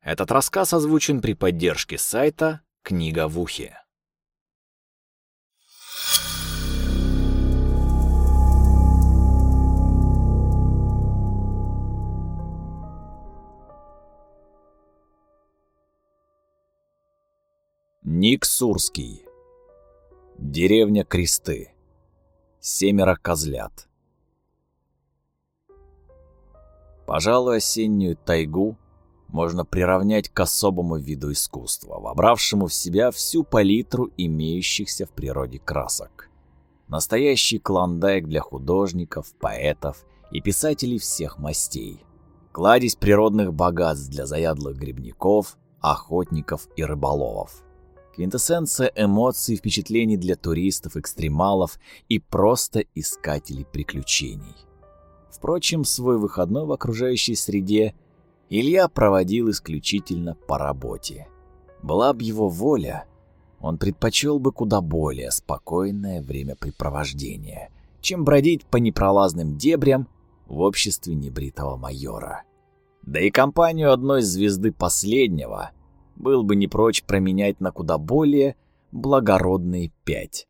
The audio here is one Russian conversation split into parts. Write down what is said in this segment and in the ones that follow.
Этот рассказ озвучен при поддержке сайта «Книга в ухе». Ник Сурский. Деревня Кресты. Семеро козлят. Пожалуй, осеннюю тайгу можно приравнять к особому виду искусства, вобравшему в себя всю палитру имеющихся в природе красок. Настоящий клондайк для художников, поэтов и писателей всех мастей. Кладезь природных богатств для заядлых грибников, охотников и рыболовов. Квинтэссенция эмоций и впечатлений для туристов, экстремалов и просто искателей приключений. Впрочем, свой выходной в окружающей среде Илья проводил исключительно по работе. Была б его воля, он предпочел бы куда более спокойное времяпрепровождение, чем бродить по непролазным дебрям в обществе небритого майора. Да и компанию одной звезды последнего был бы не прочь променять на куда более благородные пять.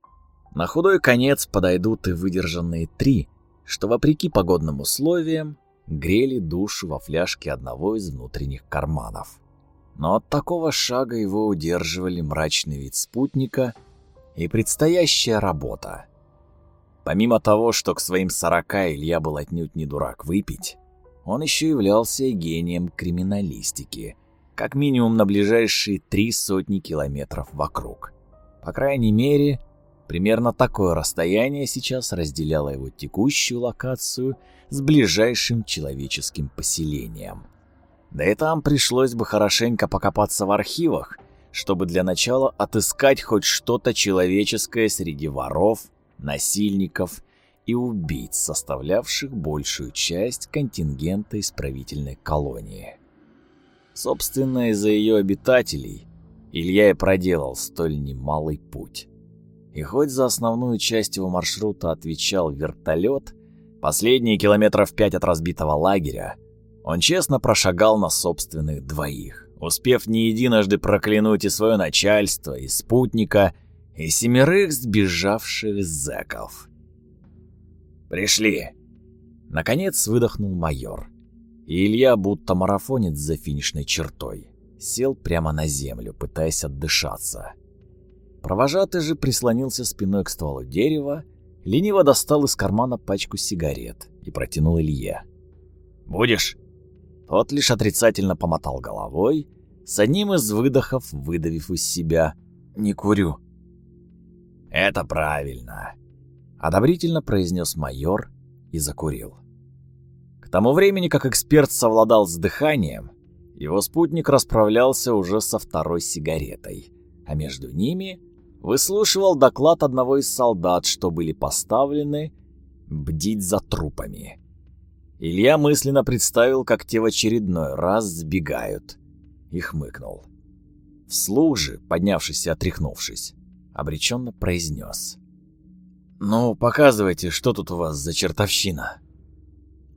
На худой конец подойдут и выдержанные три, что, вопреки погодным условиям, грели душу во фляжке одного из внутренних карманов. Но от такого шага его удерживали мрачный вид спутника и предстоящая работа. Помимо того, что к своим сорока Илья был отнюдь не дурак выпить, он еще являлся гением криминалистики — как минимум на ближайшие три сотни километров вокруг. По крайней мере, примерно такое расстояние сейчас разделяло его текущую локацию с ближайшим человеческим поселением. Да и там пришлось бы хорошенько покопаться в архивах, чтобы для начала отыскать хоть что-то человеческое среди воров, насильников и убийц, составлявших большую часть контингента исправительной колонии. Собственно, из-за ее обитателей Илья и проделал столь немалый путь. И хоть за основную часть его маршрута отвечал вертолет, последние километров пять от разбитого лагеря, он честно прошагал на собственных двоих, успев не единожды проклянуть и свое начальство, и спутника, и семерых сбежавших зэков. «Пришли!» Наконец выдохнул майор. И Илья, будто марафонец за финишной чертой, сел прямо на землю, пытаясь отдышаться. Провожатый же прислонился спиной к стволу дерева, лениво достал из кармана пачку сигарет и протянул Илье. «Будешь?» Тот лишь отрицательно помотал головой, с одним из выдохов выдавив из себя «Не курю». «Это правильно», — одобрительно произнес майор и закурил. К тому времени, как эксперт совладал с дыханием, его спутник расправлялся уже со второй сигаретой, а между ними выслушивал доклад одного из солдат, что были поставлены бдить за трупами. Илья мысленно представил, как те в очередной раз сбегают, и хмыкнул. Вслух же, поднявшись и отряхнувшись, обреченно произнес. «Ну, показывайте, что тут у вас за чертовщина?»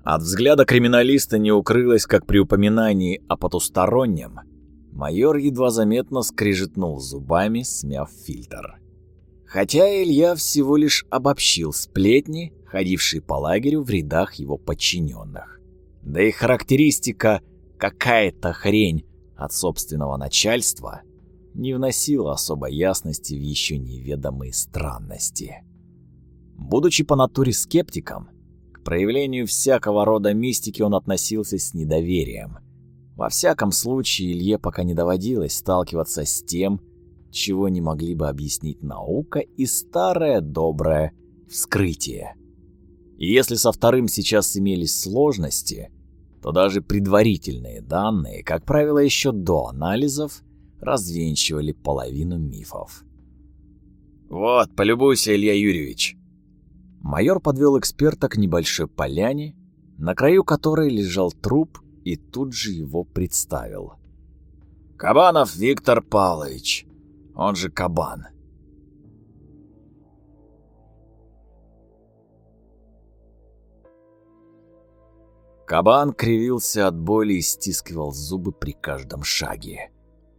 От взгляда криминалиста не укрылось, как при упоминании о потустороннем. Майор едва заметно скрижетнул зубами, смяв фильтр. Хотя Илья всего лишь обобщил сплетни, ходившие по лагерю в рядах его подчиненных. Да и характеристика «какая-то хрень» от собственного начальства не вносила особой ясности в еще неведомые странности. Будучи по натуре скептиком, проявлению всякого рода мистики он относился с недоверием. Во всяком случае, Илье пока не доводилось сталкиваться с тем, чего не могли бы объяснить наука и старое доброе вскрытие. И если со вторым сейчас имелись сложности, то даже предварительные данные, как правило, еще до анализов, развенчивали половину мифов. «Вот, полюбуйся, Илья Юрьевич», Майор подвел эксперта к небольшой поляне, на краю которой лежал труп и тут же его представил. «Кабанов Виктор Павлович, он же Кабан». Кабан кривился от боли и стискивал зубы при каждом шаге.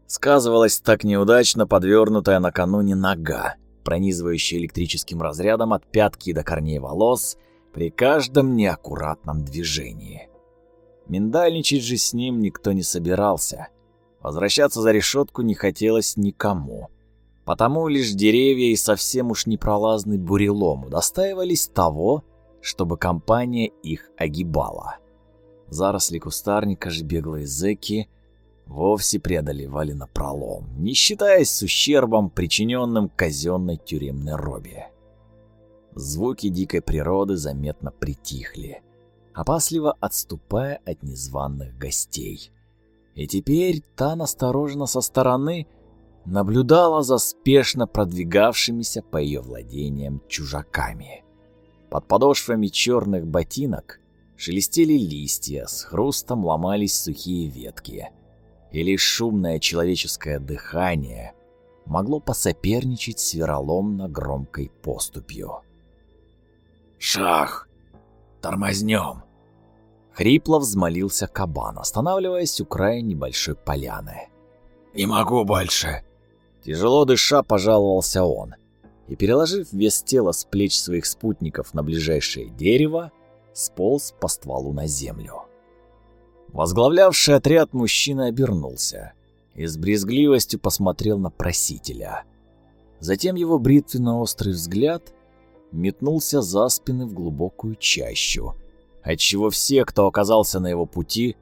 Сказывалась так неудачно подвернутая накануне нога, пронизывающая электрическим разрядом от пятки до корней волос при каждом неаккуратном движении. Миндальничать же с ним никто не собирался. Возвращаться за решетку не хотелось никому. Потому лишь деревья и совсем уж непролазный бурелом удостаивались того, чтобы компания их огибала. Заросли кустарника же беглые зэки вовсе преодолевали напролом, не считаясь с ущербом, причиненным казенной тюремной робе. Звуки дикой природы заметно притихли, опасливо отступая от незваных гостей. И теперь та настороженно со стороны наблюдала за спешно продвигавшимися по ее владениям чужаками. Под подошвами черных ботинок шелестели листья, с хрустом ломались сухие ветки — и лишь шумное человеческое дыхание могло посоперничать с вероломно громкой поступью. «Шах! Тормознем!» Хрипло взмолился кабан, останавливаясь у края небольшой поляны. «Не могу больше!» Тяжело дыша пожаловался он, и, переложив вес тела с плеч своих спутников на ближайшее дерево, сполз по стволу на землю. Возглавлявший отряд мужчина обернулся и с брезгливостью посмотрел на просителя. Затем его бритвенно-острый взгляд метнулся за спины в глубокую чащу, отчего все, кто оказался на его пути,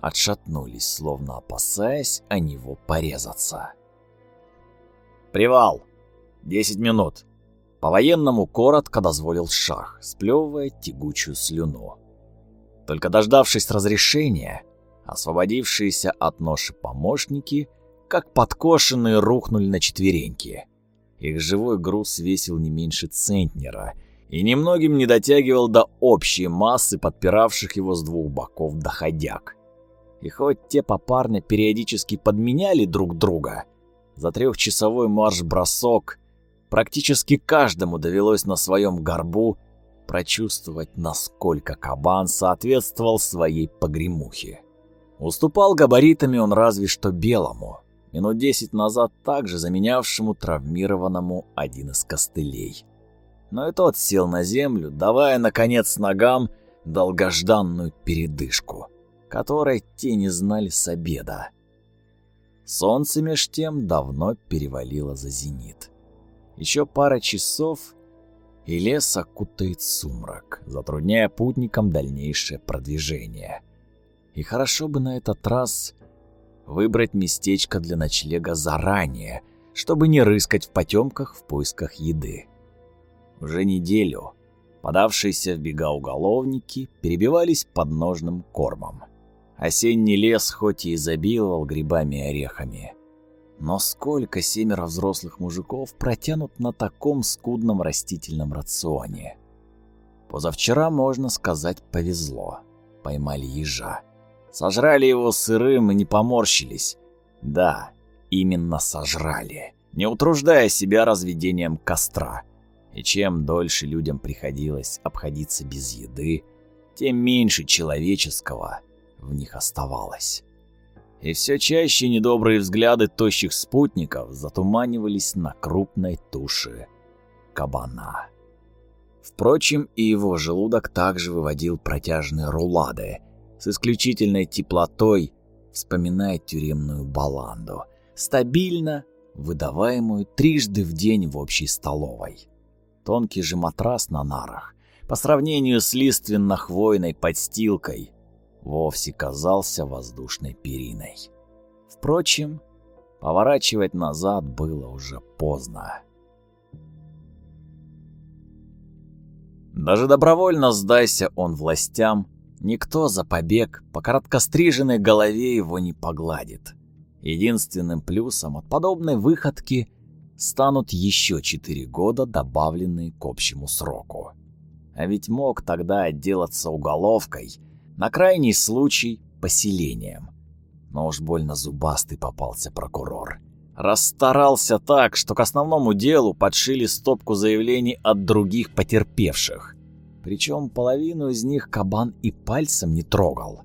отшатнулись, словно опасаясь о него порезаться. «Привал! Десять минут!» По-военному коротко дозволил шах, сплевывая тягучую слюну. Только дождавшись разрешения, освободившиеся от ноши помощники, как подкошенные, рухнули на четвереньки. Их живой груз весил не меньше центнера и немногим не дотягивал до общей массы подпиравших его с двух боков доходяг. И хоть те попарно периодически подменяли друг друга, за трехчасовой марш-бросок практически каждому довелось на своем горбу прочувствовать, насколько кабан соответствовал своей погремухе. Уступал габаритами он разве что белому, минут десять назад также заменявшему травмированному один из костылей. Но и тот сел на землю, давая, наконец, ногам долгожданную передышку, которой те не знали с обеда. Солнце меж тем давно перевалило за зенит. Еще пара часов, и лес окутает сумрак, затрудняя путникам дальнейшее продвижение. И хорошо бы на этот раз выбрать местечко для ночлега заранее, чтобы не рыскать в потемках в поисках еды. Уже неделю подавшиеся в бега уголовники перебивались подножным кормом. Осенний лес хоть и изобиловал грибами и орехами, но сколько семеро взрослых мужиков протянут на таком скудном растительном рационе? Позавчера, можно сказать, повезло. Поймали ежа. Сожрали его сырым и не поморщились. Да, именно сожрали, не утруждая себя разведением костра. И чем дольше людям приходилось обходиться без еды, тем меньше человеческого в них оставалось и все чаще недобрые взгляды тощих спутников затуманивались на крупной туше кабана. Впрочем, и его желудок также выводил протяжные рулады, с исключительной теплотой вспоминая тюремную баланду, стабильно выдаваемую трижды в день в общей столовой. Тонкий же матрас на нарах, по сравнению с лиственно-хвойной подстилкой, вовсе казался воздушной периной. Впрочем, поворачивать назад было уже поздно. Даже добровольно сдайся он властям, никто за побег по короткостриженной голове его не погладит. Единственным плюсом от подобной выходки станут еще четыре года, добавленные к общему сроку. А ведь мог тогда отделаться уголовкой на крайний случай поселением. Но уж больно зубастый попался прокурор. Расстарался так, что к основному делу подшили стопку заявлений от других потерпевших. Причем половину из них кабан и пальцем не трогал.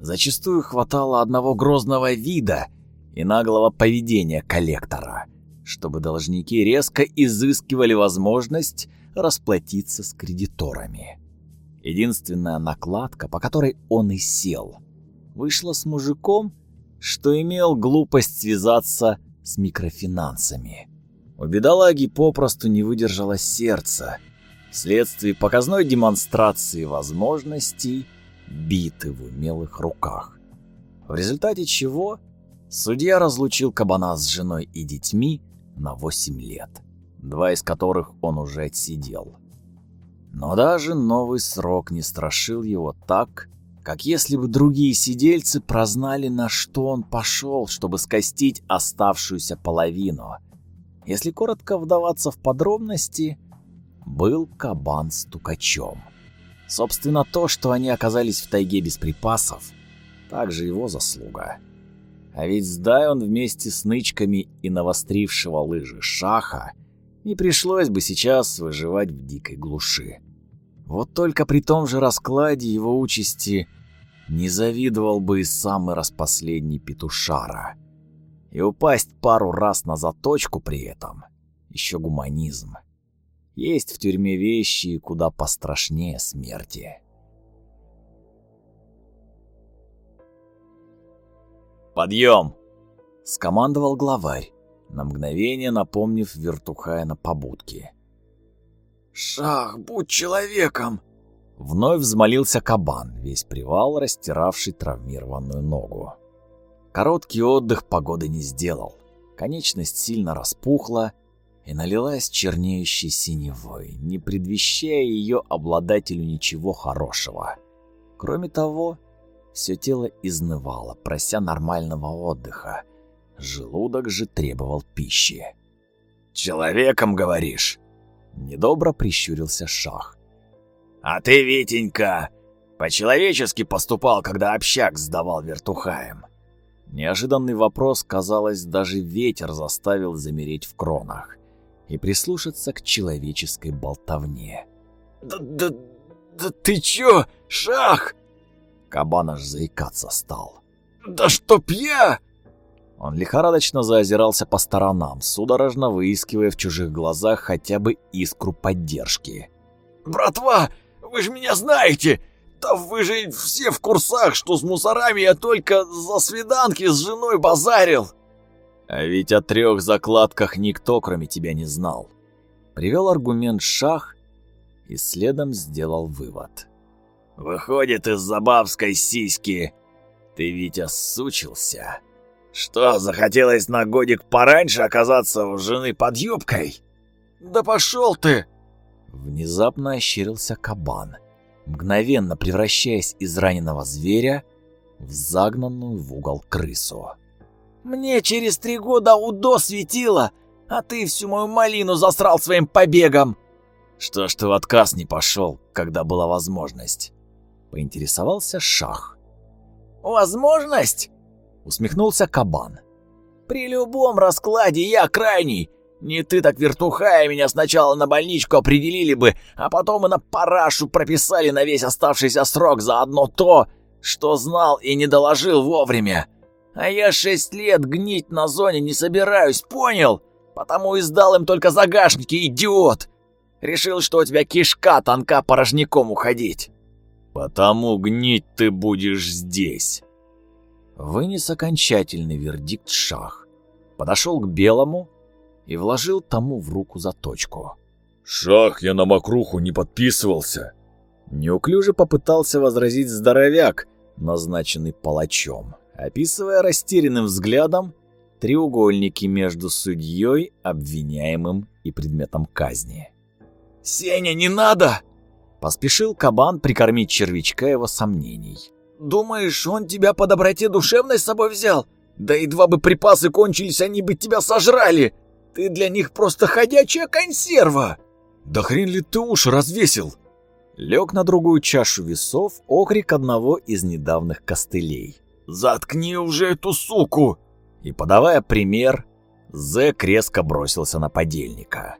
Зачастую хватало одного грозного вида и наглого поведения коллектора, чтобы должники резко изыскивали возможность расплатиться с кредиторами. Единственная накладка, по которой он и сел, вышла с мужиком, что имел глупость связаться с микрофинансами. У бедолаги попросту не выдержало сердце вследствие показной демонстрации возможностей биты в умелых руках. В результате чего судья разлучил кабана с женой и детьми на 8 лет, два из которых он уже отсидел. Но даже новый срок не страшил его так, как если бы другие сидельцы прознали, на что он пошел, чтобы скостить оставшуюся половину. Если коротко вдаваться в подробности, был кабан стукачом. Собственно, то, что они оказались в тайге без припасов, также его заслуга. А ведь сдай он вместе с нычками и навострившего лыжи шаха, не пришлось бы сейчас выживать в дикой глуши. Вот только при том же раскладе его участи не завидовал бы и самый распоследний петушара. И упасть пару раз на заточку при этом — еще гуманизм. Есть в тюрьме вещи куда пострашнее смерти. «Подъем!» — скомандовал главарь, на мгновение напомнив вертухая на побудке. «Шах, будь человеком!» Вновь взмолился кабан, весь привал растиравший травмированную ногу. Короткий отдых погоды не сделал. Конечность сильно распухла, и налилась чернеющей синевой, не предвещая ее обладателю ничего хорошего. Кроме того, все тело изнывало, прося нормального отдыха. Желудок же требовал пищи. «Человеком, говоришь?» Недобро прищурился Шах. «А ты, Витенька, по-человечески поступал, когда общак сдавал вертухаем?» Неожиданный вопрос, казалось, даже ветер заставил замереть в кронах и прислушаться к человеческой болтовне. «Да, да, да ты чё, шах?» Кабан аж заикаться стал. «Да чтоб я!» Он лихорадочно заозирался по сторонам, судорожно выискивая в чужих глазах хотя бы искру поддержки. «Братва, вы же меня знаете! Да вы же все в курсах, что с мусорами я только за свиданки с женой базарил!» А ведь о трех закладках никто, кроме тебя, не знал. Привел аргумент Шах и следом сделал вывод. Выходит, из-за бабской сиськи ты, Витя, сучился. Что, захотелось на годик пораньше оказаться у жены под юбкой? Да пошел ты! Внезапно ощерился кабан, мгновенно превращаясь из раненого зверя в загнанную в угол крысу. Мне через три года УДО светило, а ты всю мою малину засрал своим побегом. Что ж ты в отказ не пошел, когда была возможность? Поинтересовался Шах. Возможность? Усмехнулся Кабан. При любом раскладе я крайний. Не ты так вертухая меня сначала на больничку определили бы, а потом и на парашу прописали на весь оставшийся срок за одно то, что знал и не доложил вовремя. А я шесть лет гнить на зоне не собираюсь, понял? Потому и сдал им только загашники, идиот! Решил, что у тебя кишка тонка порожняком уходить. Потому гнить ты будешь здесь. Вынес окончательный вердикт шах. Подошел к белому и вложил тому в руку заточку. «Шах, я на мокруху не подписывался!» Неуклюже попытался возразить здоровяк, назначенный палачом описывая растерянным взглядом треугольники между судьей, обвиняемым и предметом казни. «Сеня, не надо!» Поспешил кабан прикормить червячка его сомнений. «Думаешь, он тебя по доброте душевной с собой взял? Да едва бы припасы кончились, они бы тебя сожрали! Ты для них просто ходячая консерва!» «Да хрен ли ты уши развесил?» Лег на другую чашу весов окрик одного из недавних костылей. «Заткни уже эту суку!» И, подавая пример, Зэк резко бросился на подельника.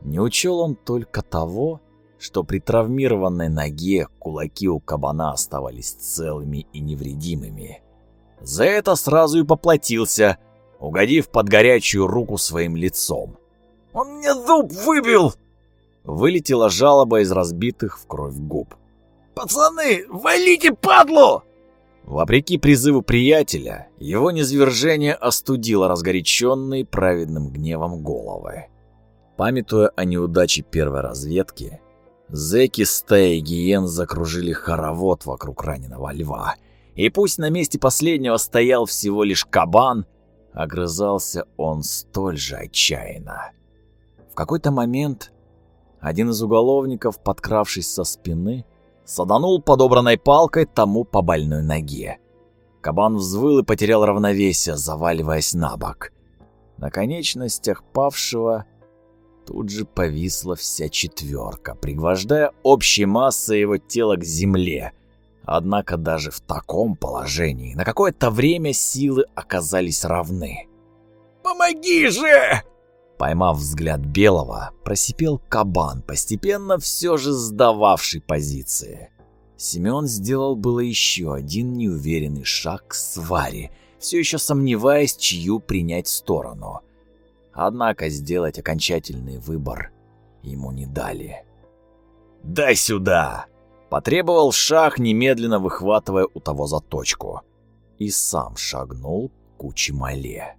Не учел он только того, что при травмированной ноге кулаки у кабана оставались целыми и невредимыми. За это сразу и поплатился, угодив под горячую руку своим лицом. «Он мне зуб выбил!» Вылетела жалоба из разбитых в кровь губ. «Пацаны, валите падлу!» Вопреки призыву приятеля, его низвержение остудило разгоряченные праведным гневом головы. Памятуя о неудаче первой разведки, зэки стаи гиен закружили хоровод вокруг раненого льва. И пусть на месте последнего стоял всего лишь кабан, огрызался он столь же отчаянно. В какой-то момент один из уголовников, подкравшись со спины, саданул подобранной палкой тому по больной ноге. Кабан взвыл и потерял равновесие, заваливаясь на бок. На конечностях павшего тут же повисла вся четверка, пригвождая общей массой его тела к земле. Однако даже в таком положении на какое-то время силы оказались равны. «Помоги же!» Поймав взгляд Белого, просипел кабан, постепенно все же сдававший позиции. Семен сделал было еще один неуверенный шаг к сваре, все еще сомневаясь, чью принять сторону. Однако сделать окончательный выбор ему не дали. «Дай сюда!» – потребовал шах, немедленно выхватывая у того заточку. И сам шагнул к куче мале.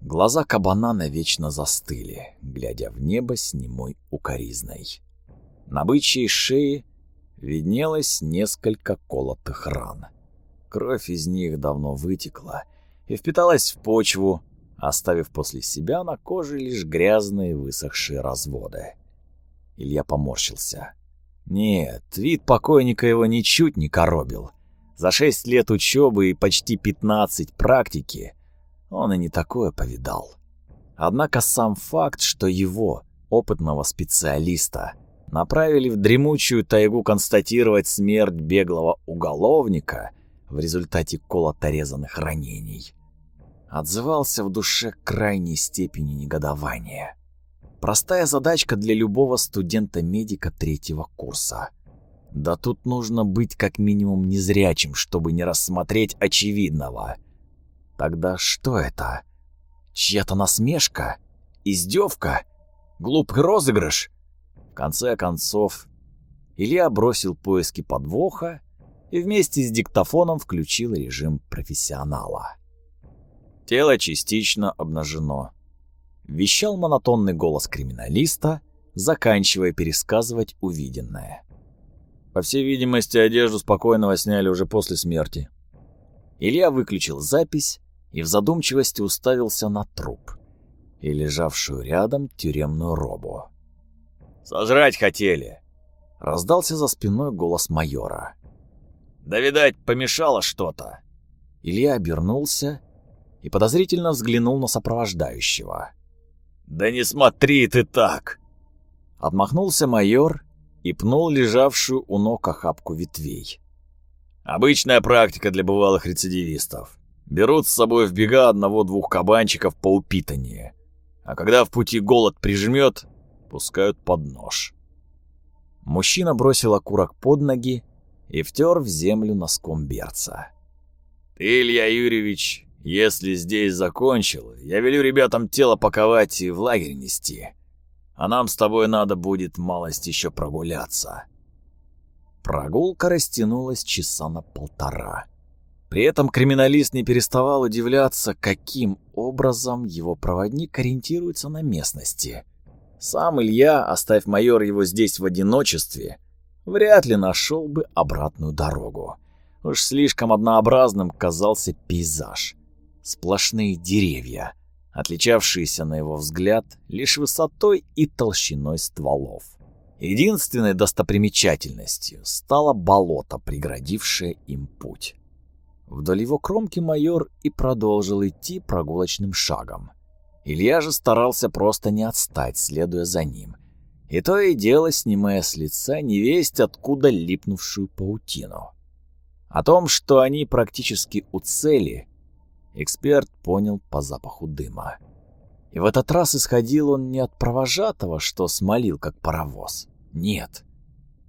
Глаза кабана навечно застыли, глядя в небо с немой укоризной. На бычьей шее виднелось несколько колотых ран. Кровь из них давно вытекла и впиталась в почву, оставив после себя на коже лишь грязные высохшие разводы. Илья поморщился. Нет, вид покойника его ничуть не коробил. За шесть лет учебы и почти пятнадцать практики он и не такое повидал. Однако сам факт, что его, опытного специалиста, направили в дремучую тайгу констатировать смерть беглого уголовника в результате колото-резанных ранений, отзывался в душе крайней степени негодования. Простая задачка для любого студента-медика третьего курса. Да тут нужно быть как минимум незрячим, чтобы не рассмотреть очевидного — Тогда что это? Чья-то насмешка? Издевка? Глупый розыгрыш? В конце концов, Илья бросил поиски подвоха и вместе с диктофоном включил режим профессионала. Тело частично обнажено. Вещал монотонный голос криминалиста, заканчивая пересказывать увиденное. По всей видимости, одежду спокойного сняли уже после смерти. Илья выключил запись и в задумчивости уставился на труп и лежавшую рядом тюремную робу. «Сожрать хотели!» — раздался за спиной голос майора. «Да, видать, помешало что-то!» Илья обернулся и подозрительно взглянул на сопровождающего. «Да не смотри ты так!» Отмахнулся майор и пнул лежавшую у ног охапку ветвей. «Обычная практика для бывалых рецидивистов. Берут с собой в бега одного-двух кабанчиков по упитаннее. А когда в пути голод прижмет, пускают под нож. Мужчина бросил окурок под ноги и втер в землю носком берца. «Ты, Илья Юрьевич, если здесь закончил, я велю ребятам тело паковать и в лагерь нести. А нам с тобой надо будет малость еще прогуляться». Прогулка растянулась часа на полтора. При этом криминалист не переставал удивляться, каким образом его проводник ориентируется на местности. Сам Илья, оставь майор его здесь в одиночестве, вряд ли нашел бы обратную дорогу. Уж слишком однообразным казался пейзаж. Сплошные деревья, отличавшиеся, на его взгляд, лишь высотой и толщиной стволов. Единственной достопримечательностью стало болото, преградившее им путь. Вдоль его кромки майор и продолжил идти прогулочным шагом. Илья же старался просто не отстать, следуя за ним. И то и дело, снимая с лица невесть откуда липнувшую паутину. О том, что они практически у цели, эксперт понял по запаху дыма. И в этот раз исходил он не от провожатого, что смолил как паровоз. Нет.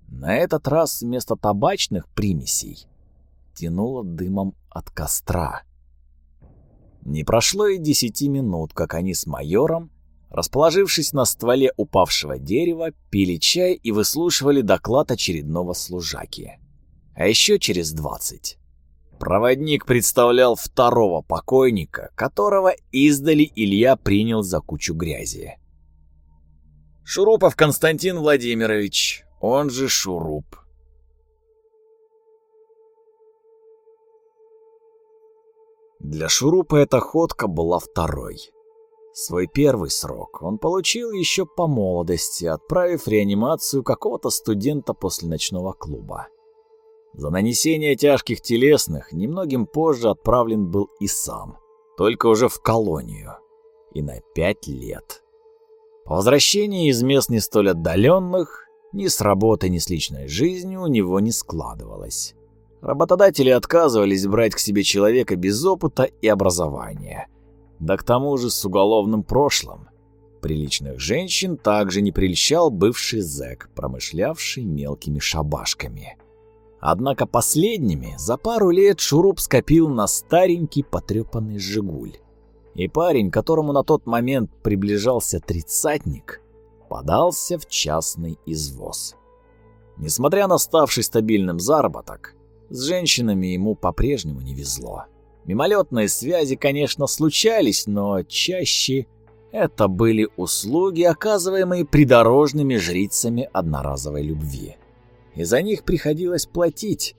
На этот раз вместо табачных примесей тянуло дымом от костра. Не прошло и десяти минут, как они с майором, расположившись на стволе упавшего дерева, пили чай и выслушивали доклад очередного служаки. А еще через двадцать Проводник представлял второго покойника, которого издали Илья принял за кучу грязи. Шурупов Константин Владимирович, он же Шуруп. Для Шурупа эта ходка была второй. Свой первый срок он получил еще по молодости, отправив реанимацию какого-то студента после ночного клуба. За нанесение тяжких телесных немногим позже отправлен был и сам, только уже в колонию, и на пять лет. По возвращении из мест не столь отдаленных, ни с работой, ни с личной жизнью у него не складывалось. Работодатели отказывались брать к себе человека без опыта и образования, да к тому же с уголовным прошлым. Приличных женщин также не прельщал бывший зэк, промышлявший мелкими шабашками – Однако последними за пару лет Шуруп скопил на старенький потрепанный «Жигуль». И парень, которому на тот момент приближался тридцатник, подался в частный извоз. Несмотря на ставший стабильным заработок, с женщинами ему по-прежнему не везло. Мимолетные связи, конечно, случались, но чаще это были услуги, оказываемые придорожными жрицами одноразовой любви и за них приходилось платить.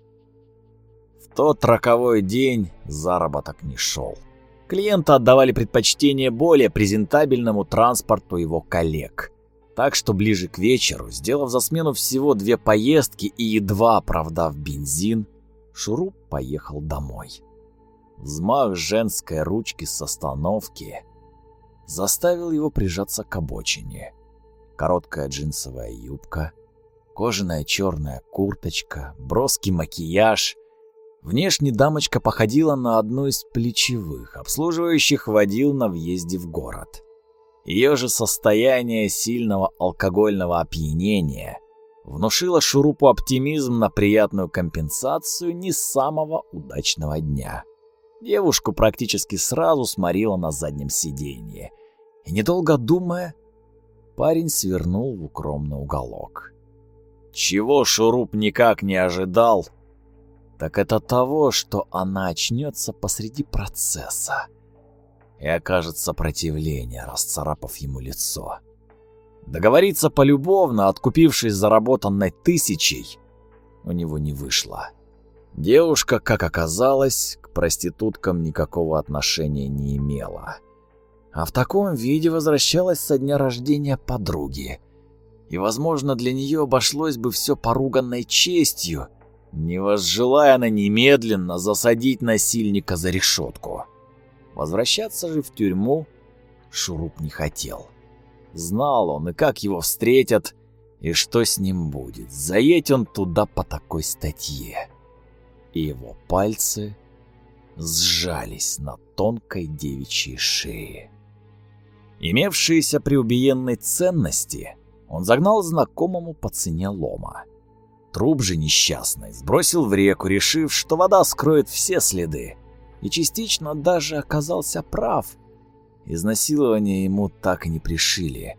В тот роковой день заработок не шел. Клиенты отдавали предпочтение более презентабельному транспорту его коллег. Так что ближе к вечеру, сделав за смену всего две поездки и едва оправдав бензин, Шуруп поехал домой. Взмах женской ручки с остановки заставил его прижаться к обочине. Короткая джинсовая юбка, Кожаная черная курточка, броский макияж. Внешне дамочка походила на одну из плечевых, обслуживающих водил на въезде в город. Ее же состояние сильного алкогольного опьянения внушило Шурупу оптимизм на приятную компенсацию не самого удачного дня. Девушку практически сразу сморила на заднем сиденье. И недолго думая, парень свернул в укромный уголок. Чего Шуруп никак не ожидал, так это того, что она очнется посреди процесса и окажет сопротивление, расцарапав ему лицо. Договориться полюбовно, откупившись заработанной тысячей, у него не вышло. Девушка, как оказалось, к проституткам никакого отношения не имела. А в таком виде возвращалась со дня рождения подруги — и, возможно, для нее обошлось бы все поруганной честью, не возжелая она немедленно засадить насильника за решетку. Возвращаться же в тюрьму Шуруп не хотел. Знал он и как его встретят, и что с ним будет, заедь он туда по такой статье. И его пальцы сжались на тонкой девичьей шее. Имевшиеся при убиенной ценности он загнал знакомому по цене лома. Труп же несчастный сбросил в реку, решив, что вода скроет все следы, и частично даже оказался прав. Изнасилование ему так и не пришили,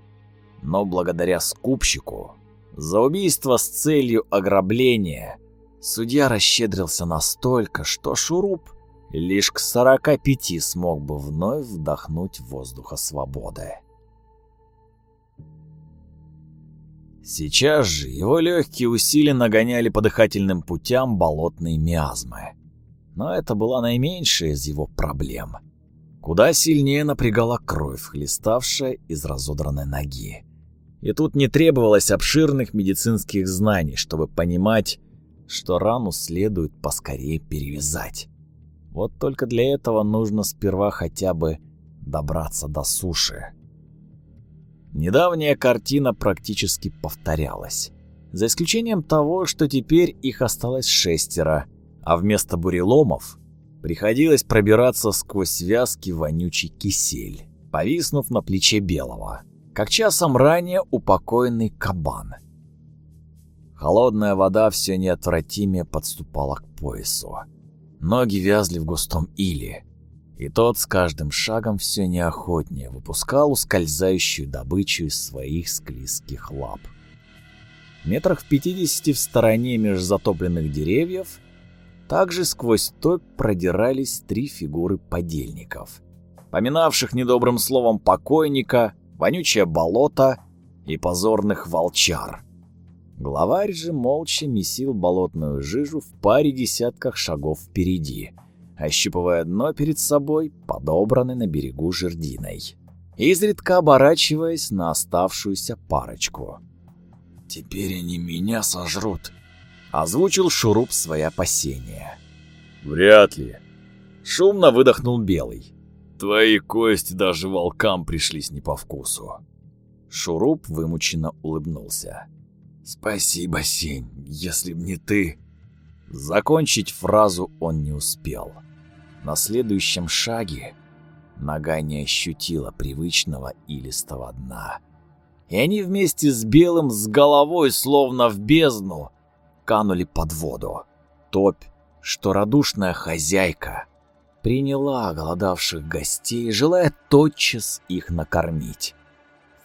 но благодаря скупщику за убийство с целью ограбления судья расщедрился настолько, что Шуруп лишь к 45 смог бы вновь вдохнуть воздуха свободы. Сейчас же его легкие усиленно гоняли по дыхательным путям болотные миазмы. Но это была наименьшая из его проблем. Куда сильнее напрягала кровь, хлеставшая из разодранной ноги. И тут не требовалось обширных медицинских знаний, чтобы понимать, что рану следует поскорее перевязать. Вот только для этого нужно сперва хотя бы добраться до суши. Недавняя картина практически повторялась. За исключением того, что теперь их осталось шестеро, а вместо буреломов приходилось пробираться сквозь вязкий вонючий кисель. повиснув на плече Белого, как часом ранее упокоенный кабан. Холодная вода все неотвратимее подступала к поясу. Ноги вязли в густом иле, и тот с каждым шагом все неохотнее выпускал ускользающую добычу из своих склизких лап. Метрах в пятидесяти в стороне меж затопленных деревьев также сквозь топь продирались три фигуры подельников, поминавших недобрым словом покойника, вонючее болото и позорных волчар. Главарь же молча месил болотную жижу в паре десятках шагов впереди, ощупывая дно перед собой, подобранной на берегу жердиной, изредка оборачиваясь на оставшуюся парочку. «Теперь они меня сожрут», — озвучил Шуруп свои опасения. «Вряд ли», — шумно выдохнул Белый. «Твои кости даже волкам пришлись не по вкусу». Шуруп вымученно улыбнулся. «Спасибо, Сень, если б не ты...» Закончить фразу он не успел. На следующем шаге нога не ощутила привычного илистого дна. И они вместе с Белым с головой, словно в бездну, канули под воду. Топь, что радушная хозяйка, приняла голодавших гостей, желая тотчас их накормить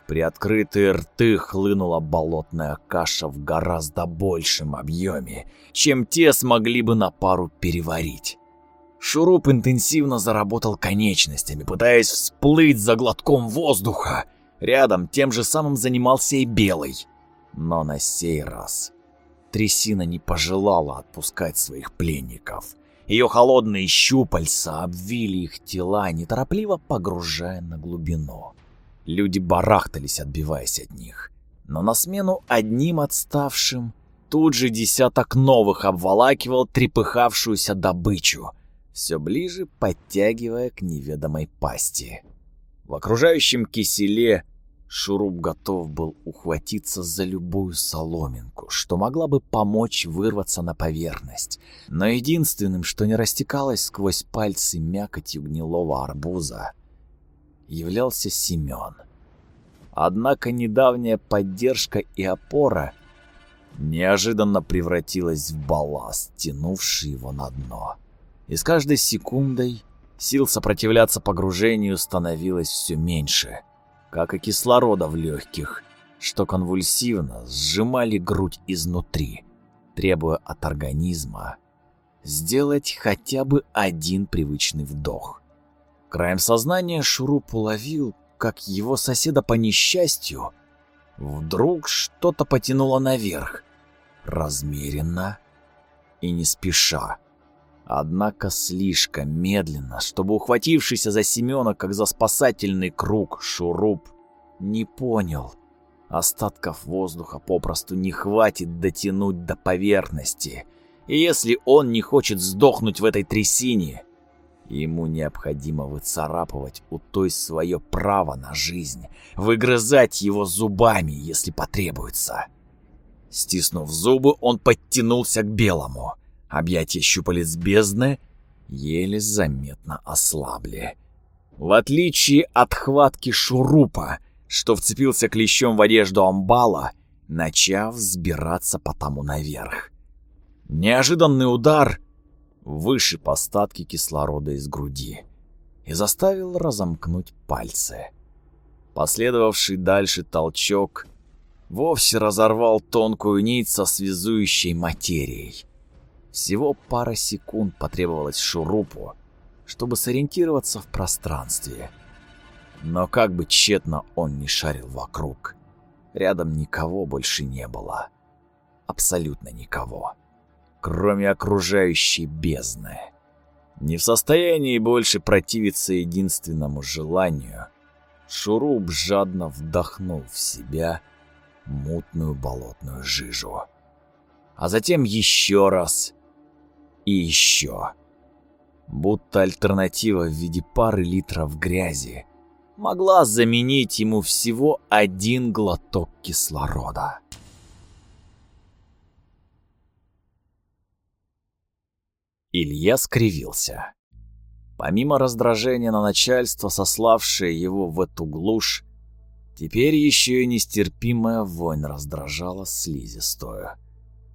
приоткрытые рты хлынула болотная каша в гораздо большем объеме, чем те смогли бы на пару переварить. Шуруп интенсивно заработал конечностями, пытаясь всплыть за глотком воздуха. Рядом тем же самым занимался и Белый. Но на сей раз трясина не пожелала отпускать своих пленников. Ее холодные щупальца обвили их тела, неторопливо погружая на глубину. Люди барахтались, отбиваясь от них. Но на смену одним отставшим тут же десяток новых обволакивал трепыхавшуюся добычу, все ближе подтягивая к неведомой пасти. В окружающем киселе Шуруп готов был ухватиться за любую соломинку, что могла бы помочь вырваться на поверхность. Но единственным, что не растекалось сквозь пальцы мякотью гнилого арбуза, являлся Семен. Однако недавняя поддержка и опора неожиданно превратилась в балласт, тянувший его на дно. И с каждой секундой сил сопротивляться погружению становилось все меньше, как и кислорода в легких, что конвульсивно сжимали грудь изнутри, требуя от организма сделать хотя бы один привычный вдох. Краем сознания Шуруп уловил, как его соседа по несчастью вдруг что-то потянуло наверх, размеренно и не спеша. Однако слишком медленно, чтобы ухватившийся за Семена, как за спасательный круг, Шуруп не понял. Остатков воздуха попросту не хватит дотянуть до поверхности. И если он не хочет сдохнуть в этой трясине, Ему необходимо выцарапывать у той свое право на жизнь, выгрызать его зубами, если потребуется. Стиснув зубы, он подтянулся к белому. Объятия щупалец бездны еле заметно ослабли. В отличие от хватки шурупа, что вцепился клещом в одежду амбала, начав взбираться по тому наверх. Неожиданный удар выше остатки кислорода из груди и заставил разомкнуть пальцы. Последовавший дальше толчок вовсе разорвал тонкую нить со связующей материей. Всего пара секунд потребовалось шурупу, чтобы сориентироваться в пространстве. Но как бы тщетно он ни шарил вокруг, рядом никого больше не было. Абсолютно никого кроме окружающей бездны. Не в состоянии больше противиться единственному желанию, Шуруп жадно вдохнул в себя мутную болотную жижу. А затем еще раз и еще. Будто альтернатива в виде пары литров грязи могла заменить ему всего один глоток кислорода. Илья скривился. Помимо раздражения на начальство, сославшее его в эту глушь, теперь еще и нестерпимая вонь раздражала слизистую.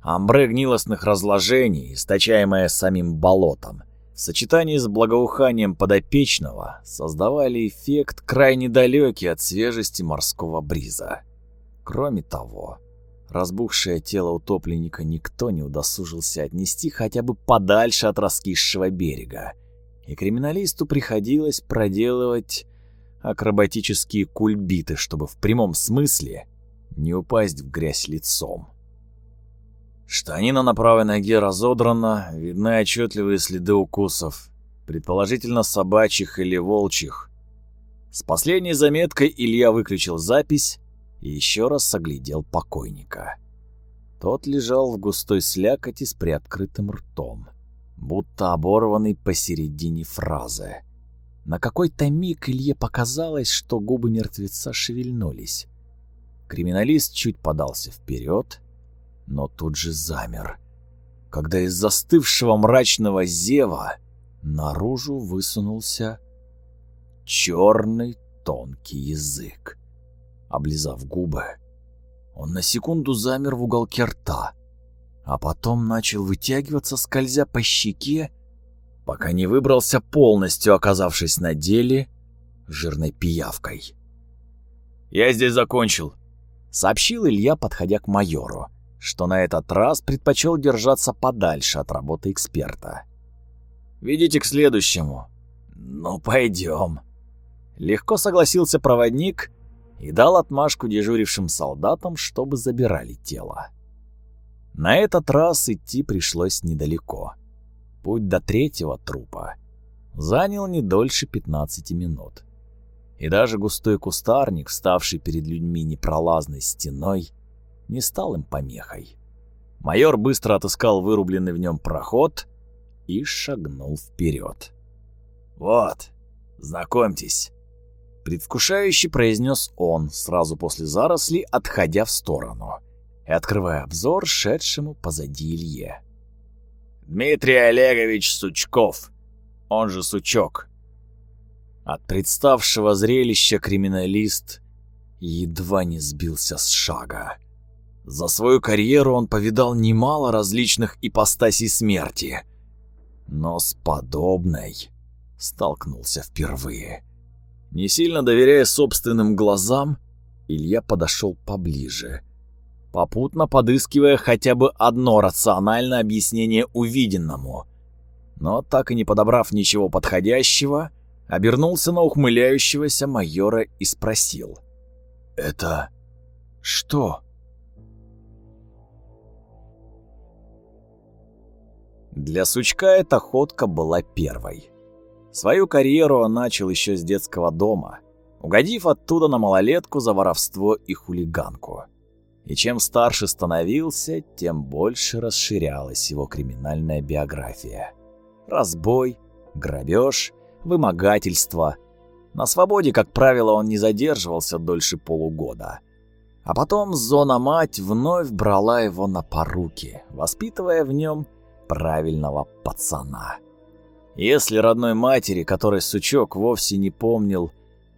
Амбре гнилостных разложений, источаемое самим болотом, в сочетании с благоуханием подопечного, создавали эффект крайне далекий от свежести морского бриза. Кроме того, разбухшее тело утопленника никто не удосужился отнести хотя бы подальше от раскисшего берега, и криминалисту приходилось проделывать акробатические кульбиты, чтобы в прямом смысле не упасть в грязь лицом. Штанина на правой ноге разодрана, видны отчетливые следы укусов, предположительно собачьих или волчьих. С последней заметкой Илья выключил запись и еще раз оглядел покойника. Тот лежал в густой слякоти с приоткрытым ртом, будто оборванный посередине фразы. На какой-то миг Илье показалось, что губы мертвеца шевельнулись. Криминалист чуть подался вперед, но тут же замер, когда из застывшего мрачного зева наружу высунулся черный тонкий язык. Облизав губы, он на секунду замер в уголке рта, а потом начал вытягиваться, скользя по щеке, пока не выбрался полностью, оказавшись на деле жирной пиявкой. «Я здесь закончил», — сообщил Илья, подходя к майору что на этот раз предпочел держаться подальше от работы эксперта. «Ведите к следующему». «Ну, пойдем». Легко согласился проводник и дал отмашку дежурившим солдатам, чтобы забирали тело. На этот раз идти пришлось недалеко. Путь до третьего трупа занял не дольше 15 минут. И даже густой кустарник, ставший перед людьми непролазной стеной, не стал им помехой. Майор быстро отыскал вырубленный в нем проход и шагнул вперед. «Вот, знакомьтесь», — предвкушающе произнес он сразу после заросли, отходя в сторону и открывая обзор шедшему позади Илье. «Дмитрий Олегович Сучков, он же Сучок». От представшего зрелища криминалист едва не сбился с шага. За свою карьеру он повидал немало различных ипостасей смерти, но с подобной столкнулся впервые. Не сильно доверяя собственным глазам, Илья подошел поближе, попутно подыскивая хотя бы одно рациональное объяснение увиденному. Но так и не подобрав ничего подходящего, обернулся на ухмыляющегося майора и спросил. «Это что?» Для Сучка эта ходка была первой. Свою карьеру он начал еще с детского дома, угодив оттуда на малолетку за воровство и хулиганку. И чем старше становился, тем больше расширялась его криминальная биография. Разбой, грабеж, вымогательство. На свободе, как правило, он не задерживался дольше полугода. А потом зона-мать вновь брала его на поруки, воспитывая в нем правильного пацана. Если родной матери, которой сучок вовсе не помнил,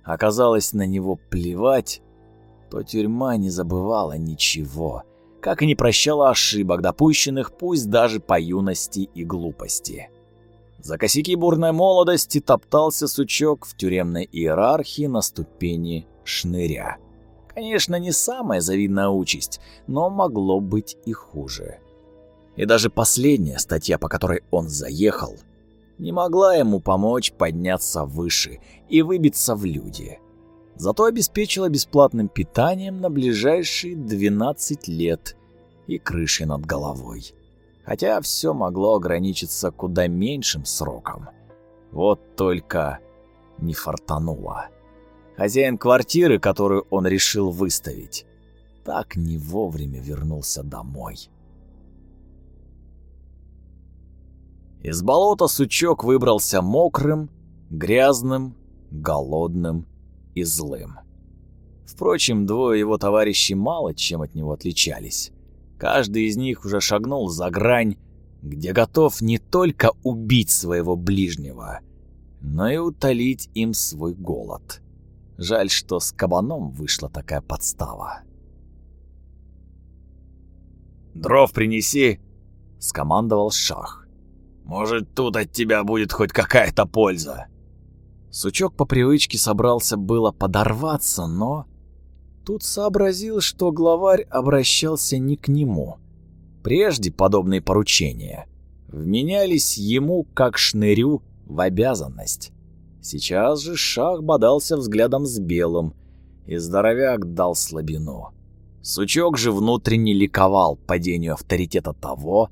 оказалось на него плевать, то тюрьма не забывала ничего, как и не прощала ошибок, допущенных пусть даже по юности и глупости. За косяки бурной молодости топтался сучок в тюремной иерархии на ступени шныря. Конечно, не самая завидная участь, но могло быть и хуже. И даже последняя статья, по которой он заехал, не могла ему помочь подняться выше и выбиться в люди. Зато обеспечила бесплатным питанием на ближайшие 12 лет и крышей над головой. Хотя все могло ограничиться куда меньшим сроком. Вот только не фартануло. Хозяин квартиры, которую он решил выставить, так не вовремя вернулся домой. Из болота сучок выбрался мокрым, грязным, голодным и злым. Впрочем, двое его товарищей мало чем от него отличались. Каждый из них уже шагнул за грань, где готов не только убить своего ближнего, но и утолить им свой голод. Жаль, что с кабаном вышла такая подстава. «Дров принеси!» — скомандовал Шах. «Может, тут от тебя будет хоть какая-то польза!» Сучок по привычке собрался было подорваться, но... Тут сообразил, что главарь обращался не к нему. Прежде подобные поручения вменялись ему, как шнырю, в обязанность. Сейчас же Шах бодался взглядом с белым, и здоровяк дал слабину. Сучок же внутренне ликовал падению авторитета того,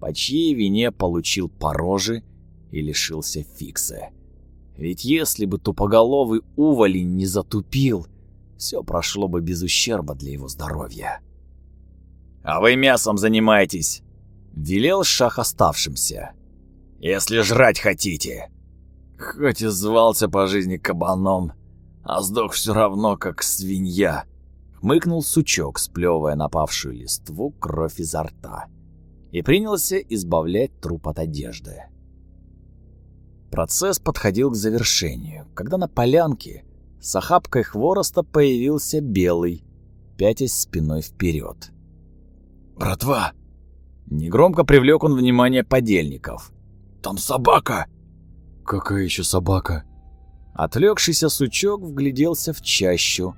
по чьей вине получил порожи и лишился фиксы. Ведь если бы тупоголовый уволень не затупил, все прошло бы без ущерба для его здоровья. «А вы мясом занимаетесь!» — велел шах оставшимся. «Если жрать хотите!» Хоть и звался по жизни кабаном, а сдох все равно, как свинья. Хмыкнул сучок, сплевывая напавшую листву кровь изо рта, и принялся избавлять труп от одежды. Процесс подходил к завершению, когда на полянке с охапкой хвороста появился белый, пятясь спиной вперед. «Братва!» Негромко привлек он внимание подельников. «Там собака!» «Какая еще собака?» Отвлекшийся сучок вгляделся в чащу,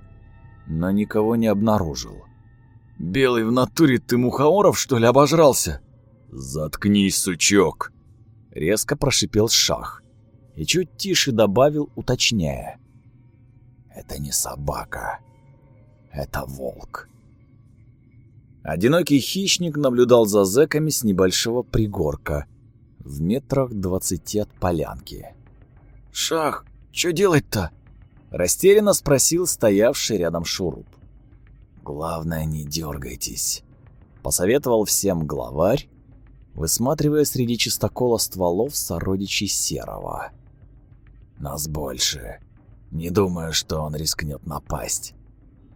но никого не обнаружил. «Белый в натуре ты мухаоров, что ли, обожрался?» «Заткнись, сучок!» Резко прошипел шах и чуть тише добавил, уточняя. «Это не собака, это волк». Одинокий хищник наблюдал за зэками с небольшого пригорка, в метрах двадцати от полянки. «Шах, что делать-то?» — растерянно спросил стоявший рядом шуруп. «Главное, не дергайтесь», — посоветовал всем главарь, высматривая среди чистокола стволов сородичей Серого. «Нас больше. Не думаю, что он рискнет напасть».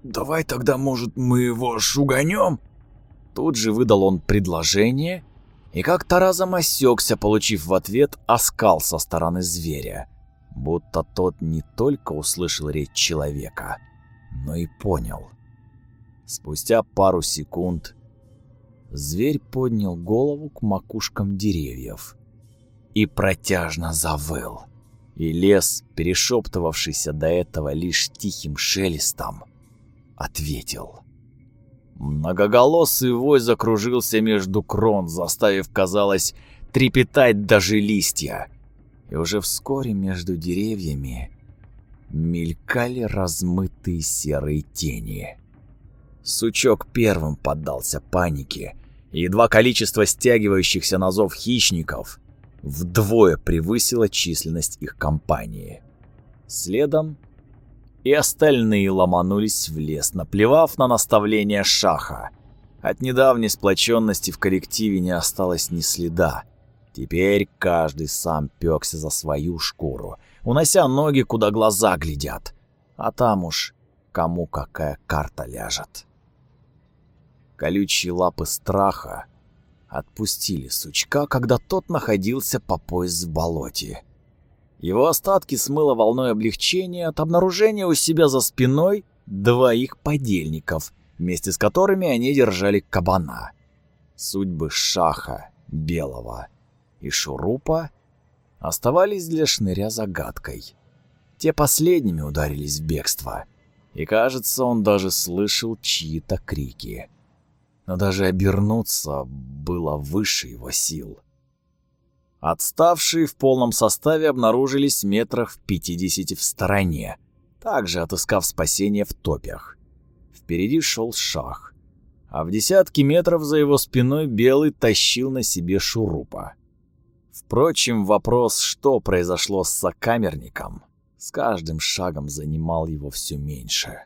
«Давай тогда, может, мы его шуганем?» Тут же выдал он предложение и как-то разом осекся, получив в ответ оскал со стороны зверя, будто тот не только услышал речь человека, но и понял. Спустя пару секунд зверь поднял голову к макушкам деревьев и протяжно завыл. И лес, перешептывавшийся до этого лишь тихим шелестом, ответил. Многоголосый вой закружился между крон, заставив, казалось, трепетать даже листья. И уже вскоре между деревьями мелькали размытые серые тени. Сучок первым поддался панике, и едва количество стягивающихся на зов хищников вдвое превысило численность их компании. Следом и остальные ломанулись в лес, наплевав на наставления Шаха. От недавней сплоченности в коллективе не осталось ни следа. Теперь каждый сам пёкся за свою шкуру, унося ноги, куда глаза глядят. А там уж кому какая карта ляжет. Колючие лапы страха отпустили сучка, когда тот находился по пояс в болоте. Его остатки смыло волной облегчения от обнаружения у себя за спиной двоих подельников, вместе с которыми они держали кабана. Судьбы Шаха, Белого и Шурупа оставались для шныря загадкой. Те последними ударились в бегство, и, кажется, он даже слышал чьи-то крики. Но даже обернуться было выше его сил. Отставшие в полном составе обнаружились метрах в пятидесяти в стороне, также отыскав спасение в топях. Впереди шел шах, а в десятки метров за его спиной Белый тащил на себе шурупа. Впрочем, вопрос, что произошло с сокамерником, с каждым шагом занимал его все меньше.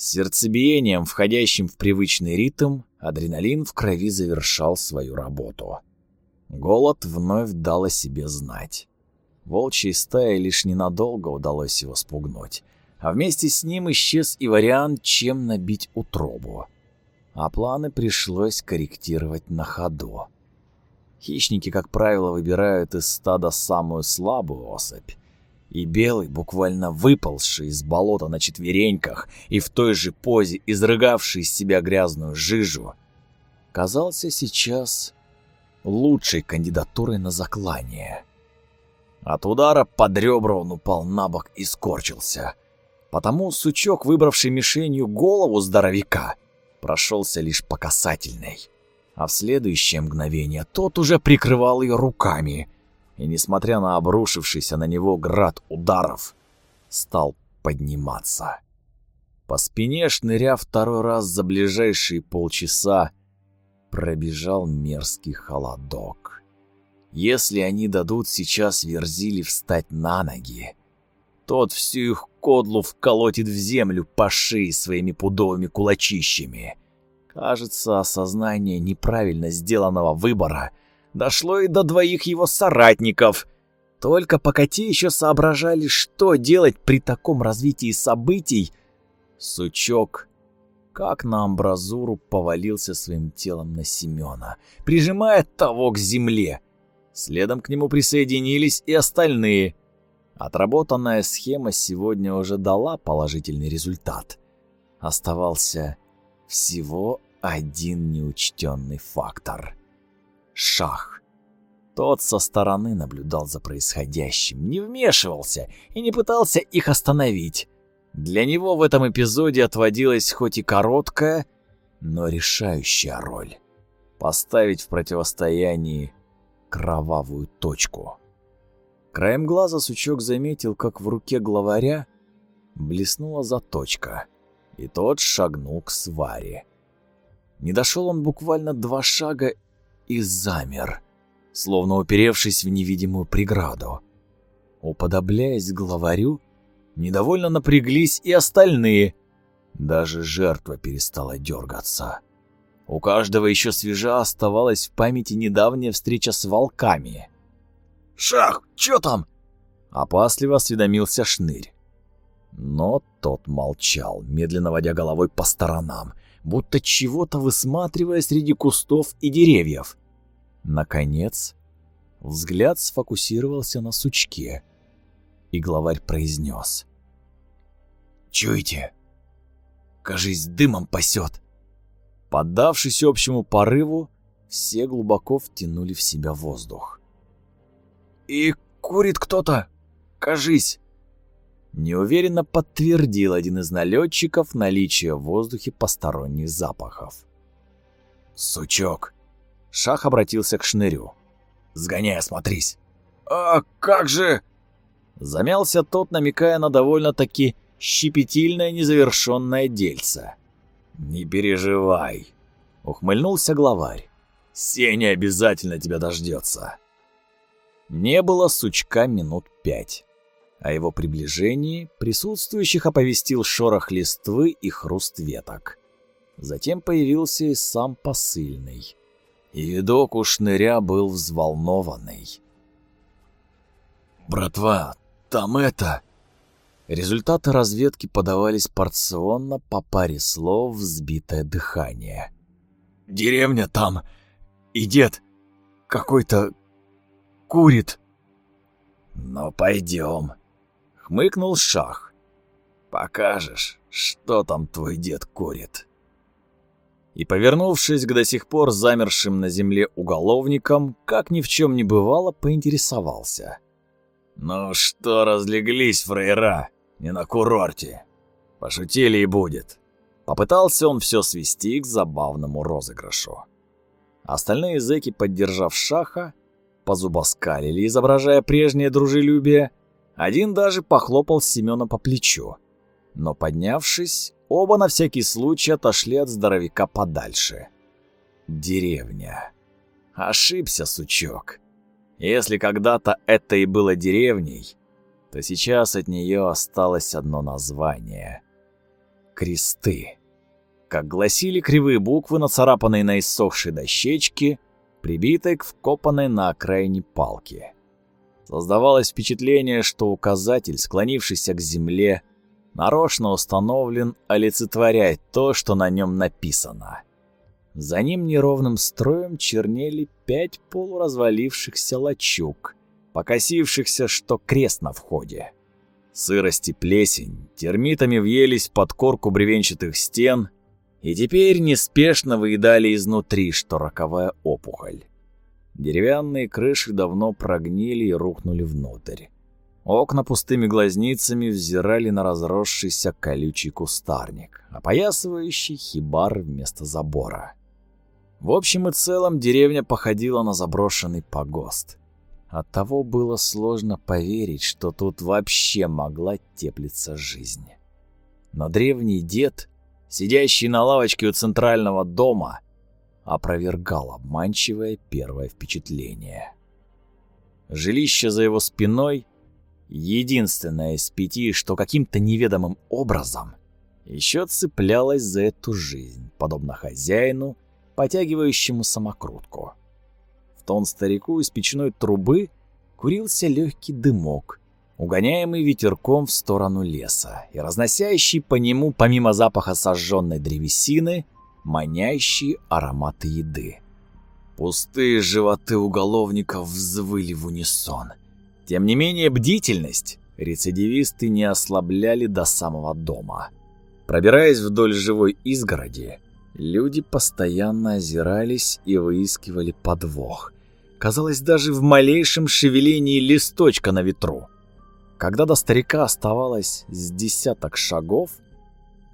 С сердцебиением, входящим в привычный ритм, адреналин в крови завершал свою работу. Голод вновь дал о себе знать. Волчьей стае лишь ненадолго удалось его спугнуть, а вместе с ним исчез и вариант, чем набить утробу. А планы пришлось корректировать на ходу. Хищники, как правило, выбирают из стада самую слабую особь. И белый, буквально выползший из болота на четвереньках и в той же позе изрыгавший из себя грязную жижу, казался сейчас лучшей кандидатурой на заклание. От удара под ребра он упал на бок и скорчился. Потому сучок, выбравший мишенью голову здоровяка, прошелся лишь по касательной. А в следующее мгновение тот уже прикрывал ее руками и, несмотря на обрушившийся на него град ударов, стал подниматься. По спине, шныря второй раз за ближайшие полчаса, пробежал мерзкий холодок. Если они дадут сейчас Верзили встать на ноги, тот всю их кодлу вколотит в землю по шее своими пудовыми кулачищами. Кажется, осознание неправильно сделанного выбора дошло и до двоих его соратников. Только пока те еще соображали, что делать при таком развитии событий, сучок как на амбразуру повалился своим телом на Семена, прижимая того к земле. Следом к нему присоединились и остальные. Отработанная схема сегодня уже дала положительный результат. Оставался всего один неучтенный фактор. Шах. Тот со стороны наблюдал за происходящим, не вмешивался и не пытался их остановить. Для него в этом эпизоде отводилась хоть и короткая, но решающая роль — поставить в противостоянии кровавую точку. Краем глаза сучок заметил, как в руке главаря блеснула заточка, и тот шагнул к сваре. Не дошел он буквально два шага и замер, словно уперевшись в невидимую преграду. Уподобляясь главарю, Недовольно напряглись и остальные. Даже жертва перестала дергаться. У каждого еще свежа оставалась в памяти недавняя встреча с волками. «Шах, чё там?» Опасливо осведомился Шнырь. Но тот молчал, медленно водя головой по сторонам, будто чего-то высматривая среди кустов и деревьев. Наконец, взгляд сфокусировался на сучке, и главарь произнес. Чуете? Кажись, дымом пасет. Поддавшись общему порыву, все глубоко втянули в себя воздух. «И курит кто-то, кажись!» Неуверенно подтвердил один из налетчиков наличие в воздухе посторонних запахов. «Сучок!» Шах обратился к шнырю. «Сгоняй, осмотрись!» «А как же...» Замялся тот, намекая на довольно-таки щепетильное незавершенное дельце. «Не переживай», — ухмыльнулся главарь. «Сеня обязательно тебя дождется». Не было сучка минут пять. О его приближении присутствующих оповестил шорох листвы и хруст веток. Затем появился и сам посыльный. И видок у шныря был взволнованный. «Братва, там это...» Результаты разведки подавались порционно по паре слов в сбитое дыхание. «Деревня там, и дед какой-то курит». «Ну, пойдем», — хмыкнул Шах. «Покажешь, что там твой дед курит». И, повернувшись к до сих пор замершим на земле уголовникам, как ни в чем не бывало, поинтересовался. «Ну что разлеглись, фрейра?» Не на курорте. Пошутили и будет. Попытался он все свести к забавному розыгрышу. Остальные зэки, поддержав шаха, позубоскалили, изображая прежнее дружелюбие. Один даже похлопал Семена по плечу. Но поднявшись, оба на всякий случай отошли от здоровяка подальше. Деревня. Ошибся, сучок. Если когда-то это и было деревней, то сейчас от нее осталось одно название — кресты. Как гласили кривые буквы, нацарапанные на иссохшей дощечке, прибитой к вкопанной на окраине палке. Создавалось впечатление, что указатель, склонившийся к земле, нарочно установлен олицетворяет то, что на нем написано. За ним неровным строем чернели пять полуразвалившихся лачуг, покосившихся, что крест на входе. Сырость и плесень термитами въелись под корку бревенчатых стен и теперь неспешно выедали изнутри, что роковая опухоль. Деревянные крыши давно прогнили и рухнули внутрь. Окна пустыми глазницами взирали на разросшийся колючий кустарник, опоясывающий хибар вместо забора. В общем и целом деревня походила на заброшенный погост. Оттого было сложно поверить, что тут вообще могла теплиться жизнь. Но древний дед, сидящий на лавочке у центрального дома, опровергал обманчивое первое впечатление. Жилище за его спиной — единственное из пяти, что каким-то неведомым образом еще цеплялось за эту жизнь, подобно хозяину, потягивающему самокрутку. В тон старику из печной трубы курился легкий дымок, угоняемый ветерком в сторону леса и разносящий по нему, помимо запаха сожженной древесины, манящие ароматы еды. Пустые животы уголовников взвыли в унисон. Тем не менее, бдительность рецидивисты не ослабляли до самого дома. Пробираясь вдоль живой изгороди, люди постоянно озирались и выискивали подвох. Казалось, даже в малейшем шевелении листочка на ветру. Когда до старика оставалось с десяток шагов,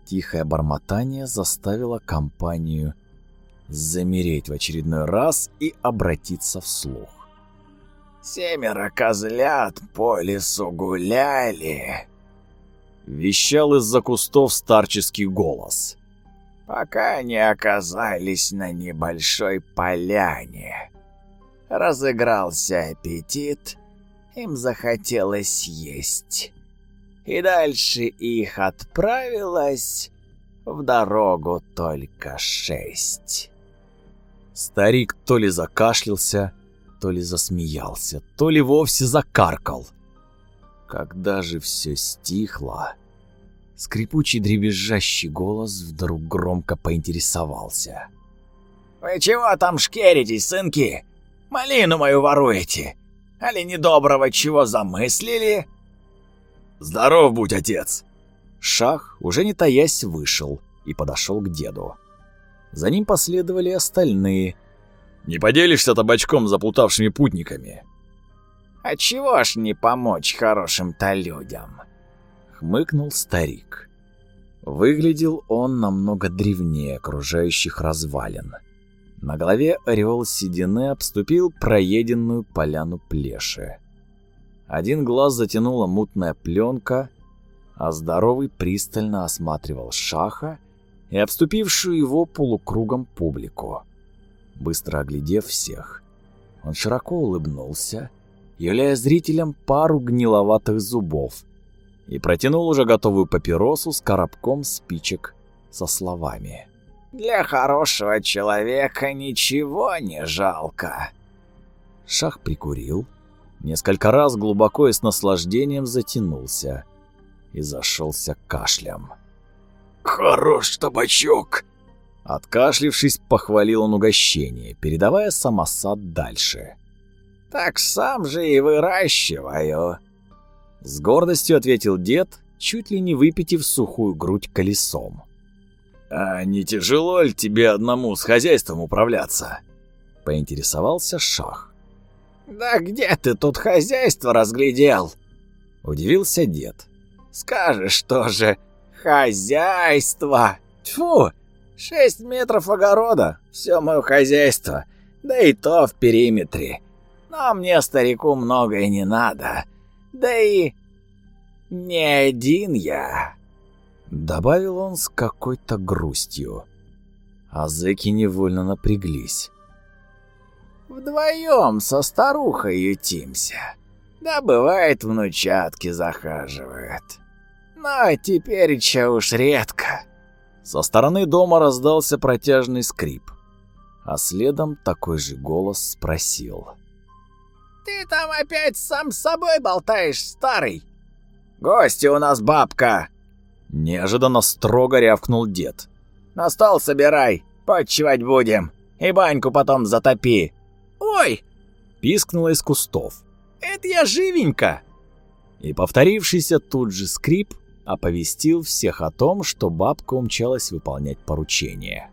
Тихое бормотание заставило компанию замереть в очередной раз и обратиться вслух. «Семеро козлят по лесу гуляли», — вещал из-за кустов старческий голос. «Пока не оказались на небольшой поляне. Разыгрался аппетит, им захотелось есть и дальше их отправилось в дорогу только шесть. Старик то ли закашлялся, то ли засмеялся, то ли вовсе закаркал. Когда же все стихло, скрипучий дребезжащий голос вдруг громко поинтересовался. «Вы чего там шкеритесь, сынки? Малину мою воруете? Али недоброго чего замыслили?» «Здоров будь, отец!» Шах, уже не таясь, вышел и подошел к деду. За ним последовали остальные. «Не поделишься табачком заплутавшими путниками?» «А чего ж не помочь хорошим-то людям?» Хмыкнул старик. Выглядел он намного древнее окружающих развалин. На голове ореол седины обступил проеденную поляну плеши. Один глаз затянула мутная пленка, а здоровый пристально осматривал Шаха и обступившую его полукругом публику. Быстро оглядев всех, он широко улыбнулся, являя зрителям пару гниловатых зубов, и протянул уже готовую папиросу с коробком спичек со словами. «Для хорошего человека ничего не жалко». Шах прикурил, Несколько раз глубоко и с наслаждением затянулся и зашелся кашлем. «Хорош табачок!» Откашлившись, похвалил он угощение, передавая самосад дальше. «Так сам же и выращиваю!» С гордостью ответил дед, чуть ли не выпитив сухую грудь колесом. «А не тяжело ли тебе одному с хозяйством управляться?» Поинтересовался Шах. «Да где ты тут хозяйство разглядел?» Удивился дед. «Скажешь тоже, хозяйство! Тьфу! Шесть метров огорода, все мое хозяйство, да и то в периметре. Но мне, старику, многое не надо. Да и не один я». Добавил он с какой-то грустью. А зэки невольно напряглись. Вдвоем со старухой ютимся. Да бывает внучатки захаживают. Но теперь че уж редко. Со стороны дома раздался протяжный скрип, а следом такой же голос спросил. «Ты там опять сам с собой болтаешь, старый? Гости у нас бабка!» Неожиданно строго рявкнул дед. «На стол собирай, Почивать будем, и баньку потом затопи». «Ой!» — пискнула из кустов. «Это я живенько!» И повторившийся тут же скрип оповестил всех о том, что бабка умчалась выполнять поручение.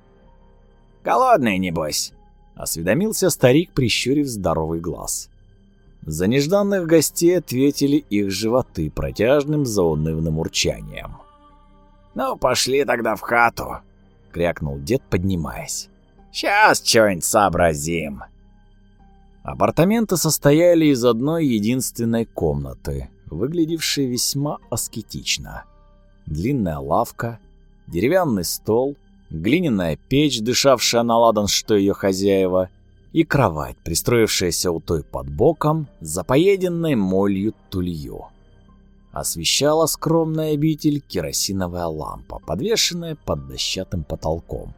«Голодный, небось?» — осведомился старик, прищурив здоровый глаз. За нежданных гостей ответили их животы протяжным заунывным урчанием. «Ну, пошли тогда в хату», — крякнул дед, поднимаясь. «Сейчас что-нибудь сообразим». Апартаменты состояли из одной единственной комнаты, выглядевшей весьма аскетично. Длинная лавка, деревянный стол, глиняная печь, дышавшая на ладан, что ее хозяева, и кровать, пристроившаяся у той под боком, за поеденной молью тулью. Освещала скромная обитель керосиновая лампа, подвешенная под дощатым потолком.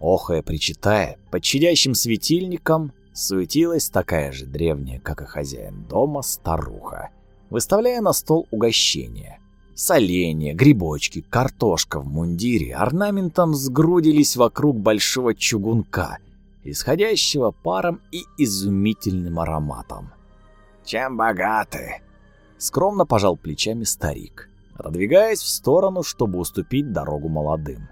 Охая причитая, под чадящим светильником суетилась такая же древняя, как и хозяин дома, старуха, выставляя на стол угощения. Соленья, грибочки, картошка в мундире орнаментом сгрудились вокруг большого чугунка, исходящего паром и изумительным ароматом. «Чем богаты?» — скромно пожал плечами старик, отодвигаясь в сторону, чтобы уступить дорогу молодым.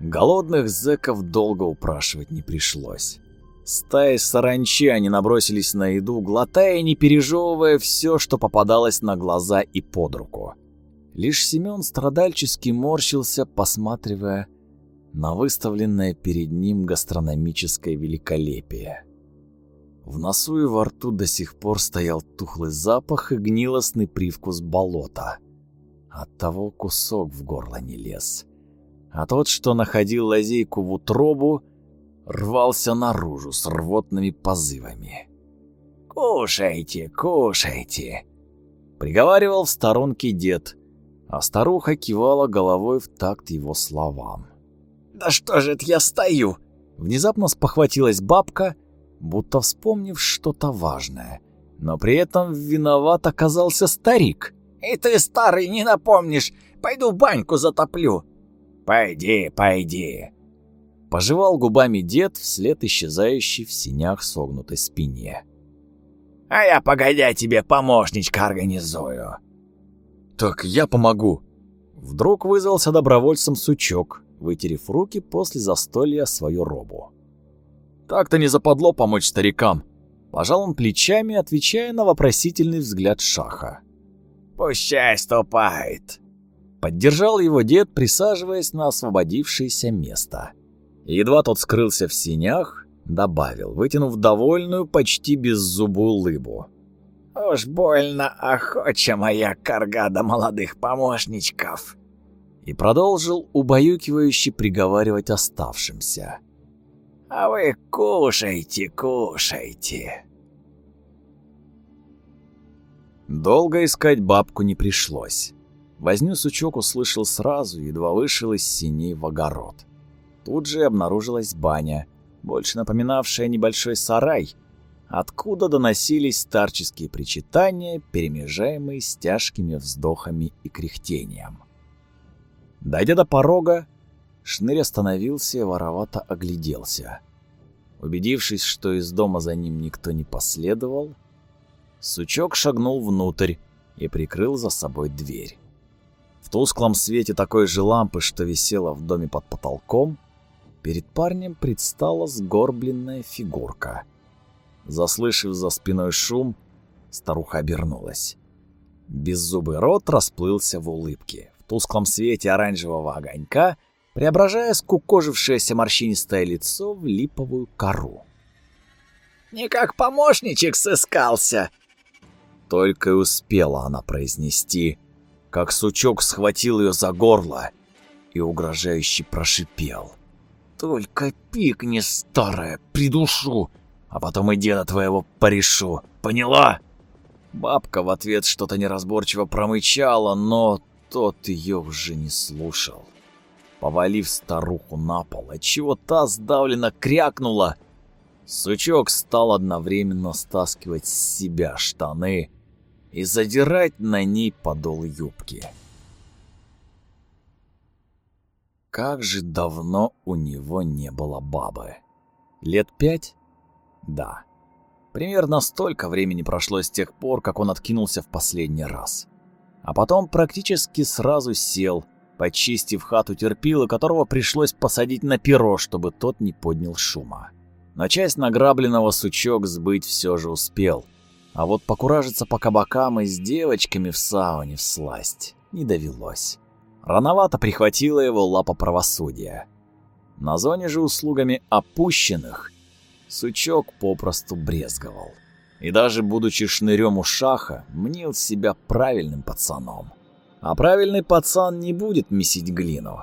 Голодных зэков долго упрашивать не пришлось. Стаи саранчи они набросились на еду, глотая и не пережевывая все, что попадалось на глаза и под руку. Лишь Семен страдальчески морщился, посматривая на выставленное перед ним гастрономическое великолепие. В носу и во рту до сих пор стоял тухлый запах и гнилостный привкус болота. Оттого кусок в горло не лез а тот, что находил лазейку в утробу, рвался наружу с рвотными позывами. «Кушайте, кушайте!» — приговаривал в сторонке дед, а старуха кивала головой в такт его словам. «Да что же это я стою?» Внезапно спохватилась бабка, будто вспомнив что-то важное, но при этом виноват оказался старик. «И ты, старый, не напомнишь! Пойду баньку затоплю!» «Пойди, пойди!» Пожевал губами дед вслед исчезающей в синях согнутой спине. «А я, погодя, тебе помощничка организую!» «Так я помогу!» Вдруг вызвался добровольцем сучок, вытерев руки после застолья свою робу. «Так-то не западло помочь старикам!» Пожал он плечами, отвечая на вопросительный взгляд Шаха. «Пущай ступает!» Поддержал его дед, присаживаясь на освободившееся место. Едва тот скрылся в синях, добавил, вытянув довольную, почти беззубую улыбу. «Уж больно охоча моя карга до молодых помощничков!» И продолжил убаюкивающе приговаривать оставшимся. «А вы кушайте, кушайте!» Долго искать бабку не пришлось. Возню сучок услышал сразу, едва вышел из синей в огород. Тут же обнаружилась баня, больше напоминавшая небольшой сарай, откуда доносились старческие причитания, перемежаемые с тяжкими вздохами и кряхтением. Дойдя до порога, Шнырь остановился и воровато огляделся. Убедившись, что из дома за ним никто не последовал, сучок шагнул внутрь и прикрыл за собой дверь. В тусклом свете такой же лампы, что висела в доме под потолком, перед парнем предстала сгорбленная фигурка. Заслышав за спиной шум, старуха обернулась. Беззубый рот расплылся в улыбке. В тусклом свете оранжевого огонька, преображая скукожившееся морщинистое лицо в липовую кору. «Не как помощничек сыскался!» Только и успела она произнести, как сучок схватил ее за горло и угрожающе прошипел. «Только пикни, старая, придушу, а потом и деда твоего порешу, поняла?» Бабка в ответ что-то неразборчиво промычала, но тот ее уже не слушал. Повалив старуху на пол, отчего та сдавленно крякнула, сучок стал одновременно стаскивать с себя штаны и задирать на ней подол юбки. Как же давно у него не было бабы. Лет пять? Да. Примерно столько времени прошло с тех пор, как он откинулся в последний раз. А потом практически сразу сел, почистив хату терпила, которого пришлось посадить на перо, чтобы тот не поднял шума. Но часть награбленного сучок сбыть все же успел. А вот покуражиться по кабакам и с девочками в сауне в сласть не довелось. Рановато прихватила его лапа правосудия. На зоне же услугами опущенных сучок попросту брезговал. И даже будучи шнырем у шаха, мнил себя правильным пацаном. А правильный пацан не будет месить глину.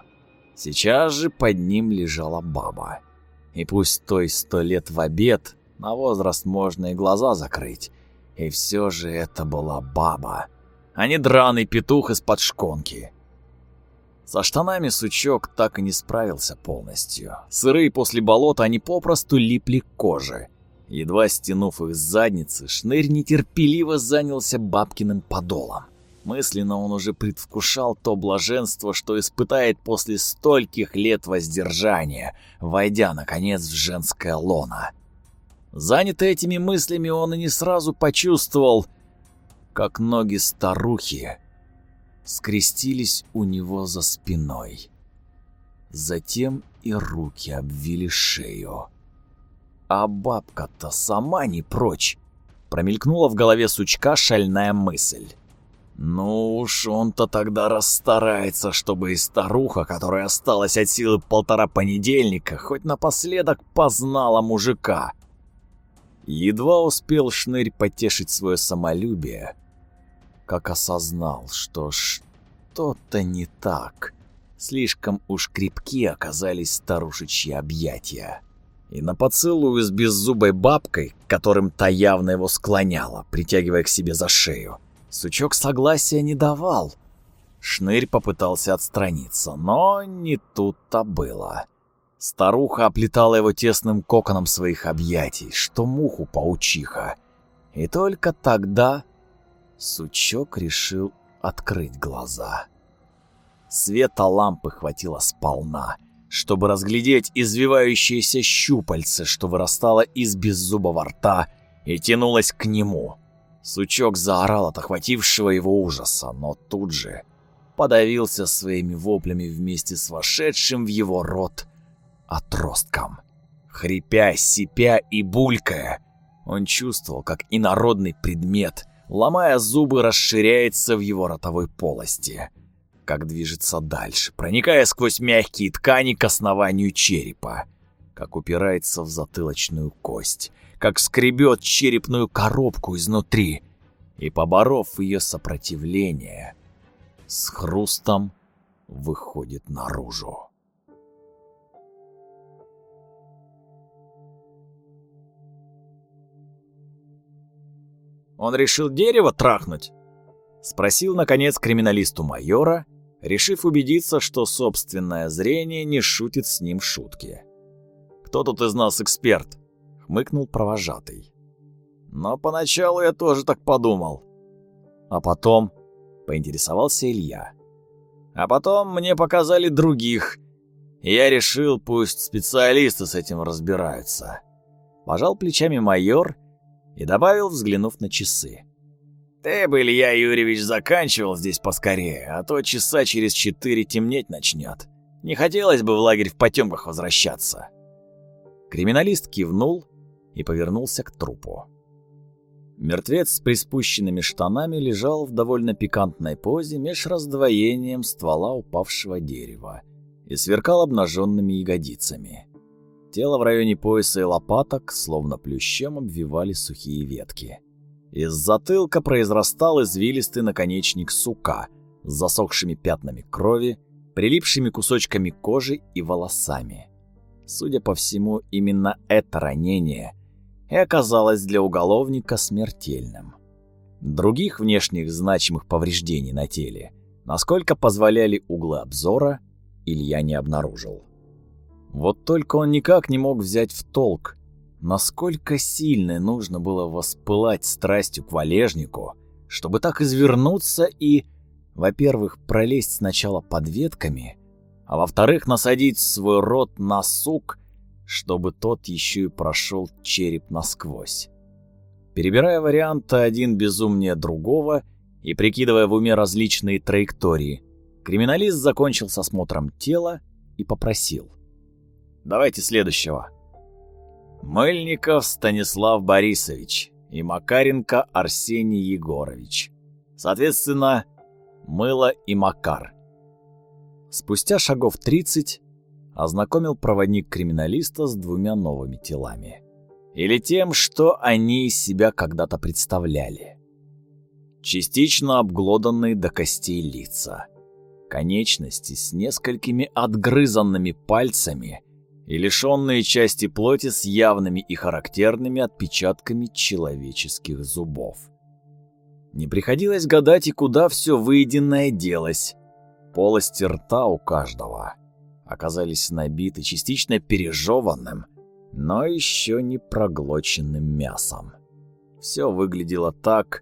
Сейчас же под ним лежала баба. И пусть той сто лет в обед, на возраст можно и глаза закрыть. И все же это была баба, а не драный петух из-под шконки. Со штанами сучок так и не справился полностью. Сырые после болота они попросту липли к коже. Едва стянув их с задницы, шнырь нетерпеливо занялся бабкиным подолом. Мысленно он уже предвкушал то блаженство, что испытает после стольких лет воздержания, войдя, наконец, в женское лоно. Занятый этими мыслями, он и не сразу почувствовал, как ноги старухи скрестились у него за спиной. Затем и руки обвили шею. А бабка-то сама не прочь. Промелькнула в голове сучка шальная мысль. Ну уж он-то тогда расстарается, чтобы и старуха, которая осталась от силы полтора понедельника, хоть напоследок познала мужика. Едва успел шнырь потешить свое самолюбие, как осознал, что что-то не так. Слишком уж крепки оказались старушечьи объятия. И на поцелуй с беззубой бабкой, которым та явно его склоняла, притягивая к себе за шею, Сучок согласия не давал. Шнырь попытался отстраниться, но не тут-то было. Старуха оплетала его тесным коконом своих объятий, что муху паучиха. И только тогда Сучок решил открыть глаза. Света лампы хватило сполна, чтобы разглядеть извивающиеся щупальце, что вырастало из беззубого рта и тянулось к нему. Сучок заорал от охватившего его ужаса, но тут же подавился своими воплями вместе с вошедшим в его рот отростком. Хрипя, сипя и булькая, он чувствовал, как инородный предмет – ломая зубы, расширяется в его ротовой полости. Как движется дальше, проникая сквозь мягкие ткани к основанию черепа. Как упирается в затылочную кость. Как скребет черепную коробку изнутри. И, поборов ее сопротивление, с хрустом выходит наружу. Он решил дерево трахнуть?» Спросил, наконец, криминалисту майора, решив убедиться, что собственное зрение не шутит с ним шутки. «Кто тут из нас эксперт?» — хмыкнул провожатый. «Но поначалу я тоже так подумал. А потом...» — поинтересовался Илья. «А потом мне показали других, я решил, пусть специалисты с этим разбираются». Пожал плечами майор и добавил, взглянув на часы. «Ты бы, Илья Юрьевич, заканчивал здесь поскорее, а то часа через четыре темнеть начнет. Не хотелось бы в лагерь в потемках возвращаться». Криминалист кивнул и повернулся к трупу. Мертвец с приспущенными штанами лежал в довольно пикантной позе меж раздвоением ствола упавшего дерева и сверкал обнаженными ягодицами. Тело в районе пояса и лопаток словно плющем обвивали сухие ветки. Из затылка произрастал извилистый наконечник сука с засохшими пятнами крови, прилипшими кусочками кожи и волосами. Судя по всему, именно это ранение и оказалось для уголовника смертельным. Других внешних значимых повреждений на теле, насколько позволяли углы обзора, Илья не обнаружил. Вот только он никак не мог взять в толк, насколько сильно нужно было воспылать страстью к валежнику, чтобы так извернуться и, во-первых, пролезть сначала под ветками, а во-вторых, насадить свой рот на сук, чтобы тот еще и прошел череп насквозь. Перебирая варианты один безумнее другого и прикидывая в уме различные траектории, криминалист закончил с осмотром тела и попросил. «Давайте следующего». Мыльников Станислав Борисович и Макаренко Арсений Егорович. Соответственно, Мыло и Макар. Спустя шагов 30 ознакомил проводник криминалиста с двумя новыми телами. Или тем, что они из себя когда-то представляли. Частично обглоданные до костей лица. Конечности с несколькими отгрызанными пальцами и лишенные части плоти с явными и характерными отпечатками человеческих зубов. Не приходилось гадать и куда все выеденное делось. Полости рта у каждого оказались набиты частично пережеванным, но еще не проглоченным мясом. Все выглядело так,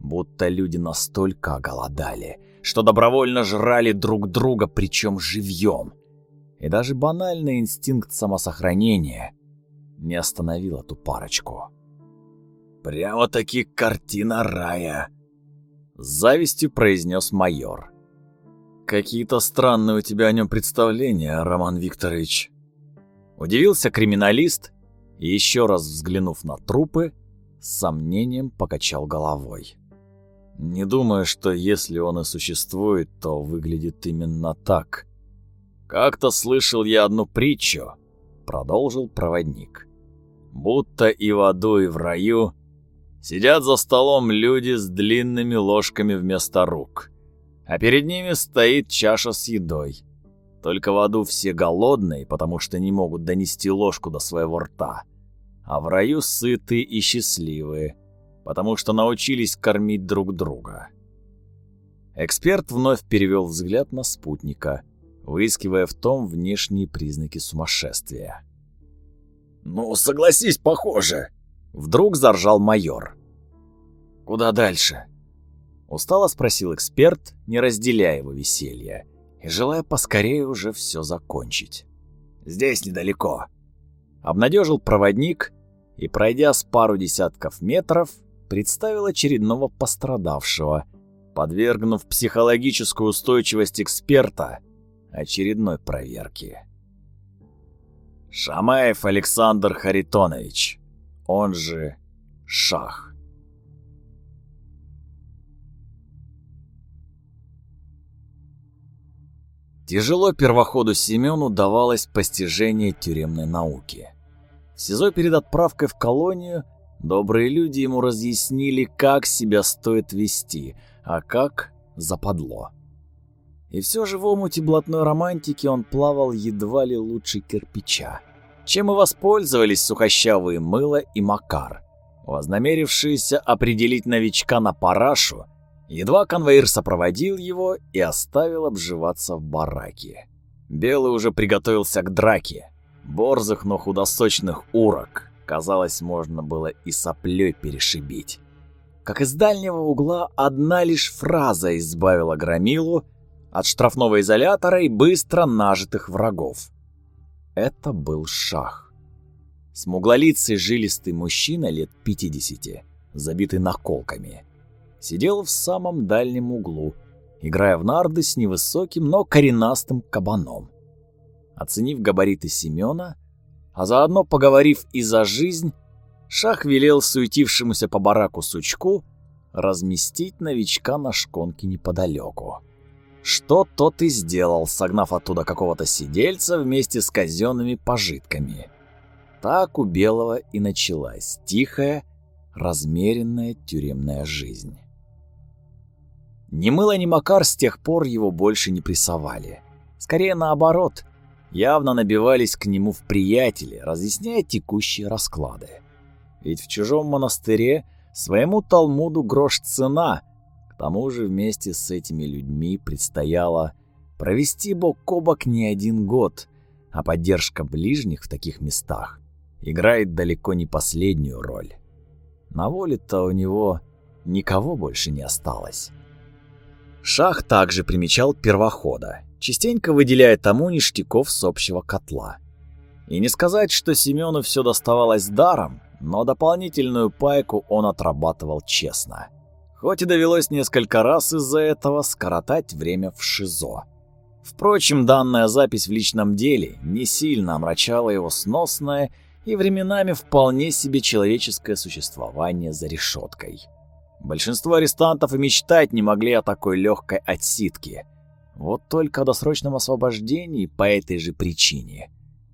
будто люди настолько оголодали, что добровольно жрали друг друга, причем живьем. И даже банальный инстинкт самосохранения не остановил эту парочку. «Прямо-таки картина рая!» С завистью произнес майор. «Какие-то странные у тебя о нем представления, Роман Викторович». Удивился криминалист и, еще раз взглянув на трупы, с сомнением покачал головой. «Не думаю, что если он и существует, то выглядит именно так». «Как-то слышал я одну притчу», — продолжил проводник. «Будто и в аду, и в раю сидят за столом люди с длинными ложками вместо рук а перед ними стоит чаша с едой. Только в аду все голодные, потому что не могут донести ложку до своего рта, а в раю сытые и счастливые, потому что научились кормить друг друга. Эксперт вновь перевел взгляд на спутника, выискивая в том внешние признаки сумасшествия. «Ну, согласись, похоже!» Вдруг заржал майор. «Куда дальше?» Устало спросил эксперт, не разделяя его веселья, и желая поскорее уже все закончить. «Здесь недалеко», — обнадежил проводник и, пройдя с пару десятков метров, представил очередного пострадавшего, подвергнув психологическую устойчивость эксперта очередной проверке. Шамаев Александр Харитонович, он же Шах. Тяжело первоходу Семену давалось постижение тюремной науки. СИЗО перед отправкой в колонию добрые люди ему разъяснили, как себя стоит вести, а как западло. И все же в омуте блатной романтики он плавал едва ли лучше кирпича, чем и воспользовались сухощавые мыло и Макар, вознамерившиеся определить новичка на парашу Едва конвоир сопроводил его и оставил обживаться в бараке. Белый уже приготовился к драке. Борзых, но худосочных урок, казалось, можно было и соплей перешибить. Как из дальнего угла одна лишь фраза избавила Громилу от штрафного изолятора и быстро нажитых врагов. Это был шах. Смуглолицый жилистый мужчина лет 50, забитый наколками сидел в самом дальнем углу, играя в нарды с невысоким, но коренастым кабаном. Оценив габариты Семена, а заодно поговорив и за жизнь, Шах велел суетившемуся по бараку сучку разместить новичка на шконке неподалеку. Что тот и сделал, согнав оттуда какого-то сидельца вместе с казенными пожитками. Так у Белого и началась тихая, размеренная тюремная жизнь. Ни мыло, ни Макар с тех пор его больше не прессовали. Скорее наоборот, явно набивались к нему в приятели, разъясняя текущие расклады. Ведь в чужом монастыре своему Талмуду грош цена, к тому же вместе с этими людьми предстояло провести бок о бок не один год, а поддержка ближних в таких местах играет далеко не последнюю роль. На воле-то у него никого больше не осталось. Шах также примечал первохода, частенько выделяя тому ништяков с общего котла. И не сказать, что Семену все доставалось даром, но дополнительную пайку он отрабатывал честно. Хоть и довелось несколько раз из-за этого скоротать время в ШИЗО. Впрочем, данная запись в личном деле не сильно омрачала его сносное и временами вполне себе человеческое существование за решеткой. Большинство арестантов и мечтать не могли о такой легкой отсидке. Вот только о досрочном освобождении по этой же причине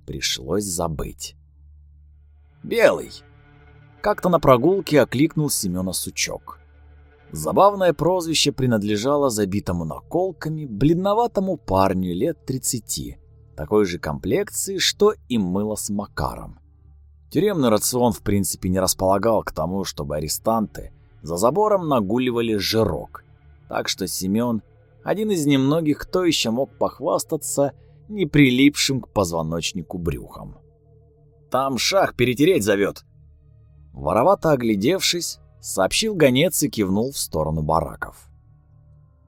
пришлось забыть. «Белый!» Как-то на прогулке окликнул Семёна Сучок. Забавное прозвище принадлежало забитому наколками бледноватому парню лет 30, такой же комплекции, что и мыло с Макаром. Тюремный рацион в принципе не располагал к тому, чтобы арестанты за забором нагуливали жирок, так что Семён один из немногих, кто еще мог похвастаться не прилипшим к позвоночнику брюхом. «Там шах перетереть зовет!» Воровато оглядевшись, сообщил гонец и кивнул в сторону бараков.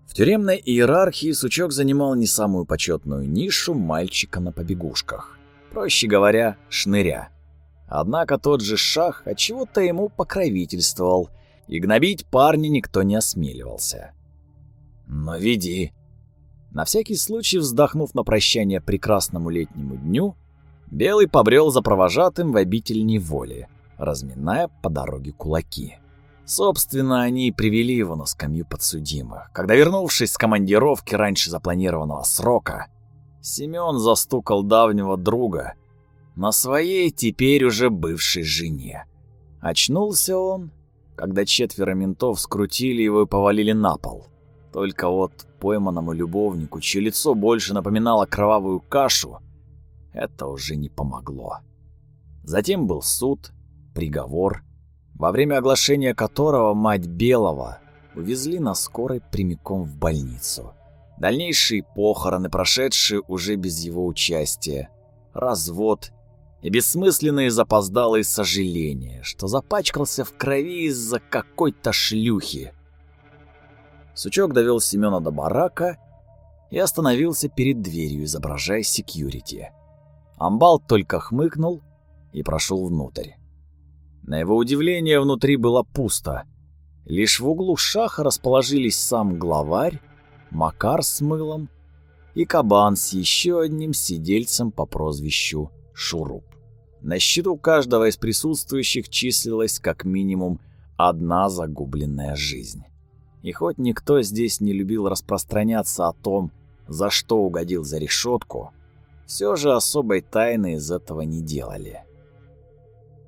В тюремной иерархии Сучок занимал не самую почетную нишу мальчика на побегушках. Проще говоря, шныря. Однако тот же шах от чего то ему покровительствовал, и гнобить парня никто не осмеливался. «Но веди!» На всякий случай, вздохнув на прощание прекрасному летнему дню, Белый побрел за провожатым в обитель неволи, разминая по дороге кулаки. Собственно, они и привели его на скамью подсудимых. Когда, вернувшись с командировки раньше запланированного срока, Семён застукал давнего друга на своей теперь уже бывшей жене. Очнулся он, когда четверо ментов скрутили его и повалили на пол. Только вот пойманному любовнику, чье лицо больше напоминало кровавую кашу, это уже не помогло. Затем был суд, приговор во время оглашения которого мать Белого увезли на скорой прямиком в больницу. Дальнейшие похороны, прошедшие уже без его участия, развод и бессмысленные запоздалые сожаления, что запачкался в крови из-за какой-то шлюхи. Сучок довел Семена до барака и остановился перед дверью, изображая секьюрити. Амбал только хмыкнул и прошел внутрь. На его удивление, внутри было пусто. Лишь в углу шаха расположились сам главарь, Макар с мылом и кабан с еще одним сидельцем по прозвищу Шуруп. На счету каждого из присутствующих числилась как минимум одна загубленная жизнь. И хоть никто здесь не любил распространяться о том, за что угодил за решетку, все же особой тайны из этого не делали.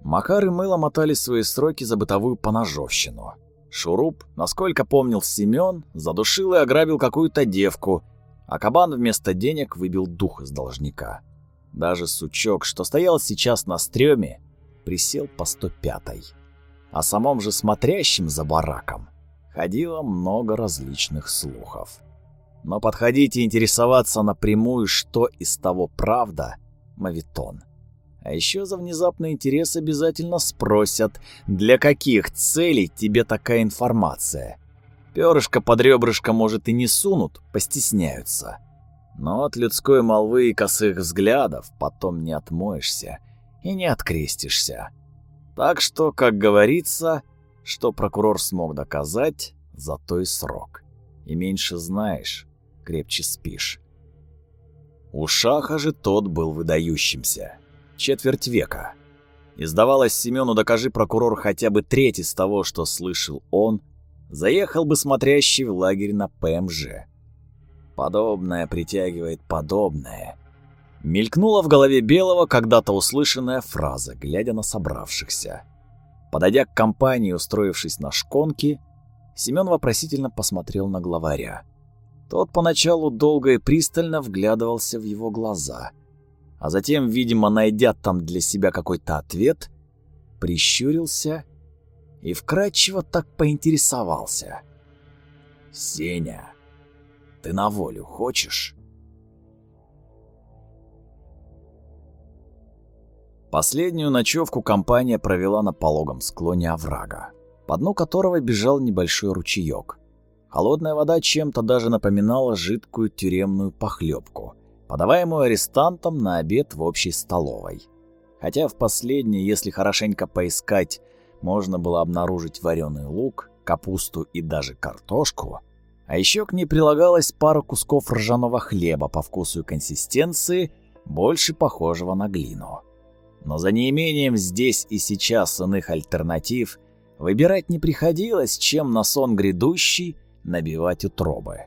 Макар и Мыло мотали свои сроки за бытовую поножовщину. Шуруп, насколько помнил Семён, задушил и ограбил какую-то девку, а кабан вместо денег выбил дух из должника. Даже сучок, что стоял сейчас на стреме, присел по 105-й. О самом же смотрящем за бараком ходило много различных слухов. Но подходить и интересоваться напрямую, что из того правда, мавитон – а еще за внезапный интерес обязательно спросят, для каких целей тебе такая информация. Перышко под ребрышко, может, и не сунут, постесняются. Но от людской молвы и косых взглядов потом не отмоешься и не открестишься. Так что, как говорится, что прокурор смог доказать, за то и срок. И меньше знаешь, крепче спишь. У Шаха же тот был выдающимся четверть века. И сдавалось Семену, докажи прокурор хотя бы треть из того, что слышал он, заехал бы смотрящий в лагерь на ПМЖ. Подобное притягивает подобное. Мелькнула в голове Белого когда-то услышанная фраза, глядя на собравшихся. Подойдя к компании, устроившись на шконке, Семен вопросительно посмотрел на главаря. Тот поначалу долго и пристально вглядывался в его глаза — а затем, видимо, найдя там для себя какой-то ответ, прищурился и вкратчиво так поинтересовался. «Сеня, ты на волю хочешь?» Последнюю ночевку компания провела на пологом склоне оврага, по дну которого бежал небольшой ручеек. Холодная вода чем-то даже напоминала жидкую тюремную похлебку, подаваемую арестантам на обед в общей столовой. Хотя в последней, если хорошенько поискать, можно было обнаружить вареный лук, капусту и даже картошку, а еще к ней прилагалась пара кусков ржаного хлеба по вкусу и консистенции, больше похожего на глину. Но за неимением здесь и сейчас иных альтернатив выбирать не приходилось, чем на сон грядущий набивать утробы.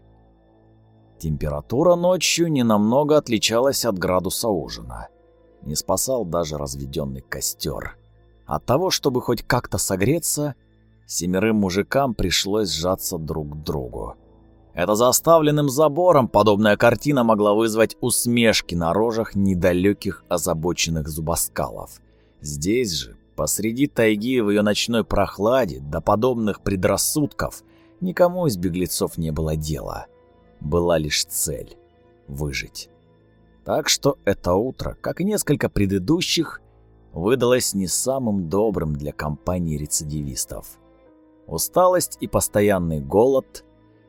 Температура ночью ненамного отличалась от градуса ужина. Не спасал даже разведенный костер. От того, чтобы хоть как-то согреться, семерым мужикам пришлось сжаться друг к другу. Это за оставленным забором подобная картина могла вызвать усмешки на рожах недалеких озабоченных зубоскалов. Здесь же, посреди тайги в ее ночной прохладе, до подобных предрассудков, никому из беглецов не было дела. Была лишь цель — выжить. Так что это утро, как и несколько предыдущих, выдалось не самым добрым для компании рецидивистов. Усталость и постоянный голод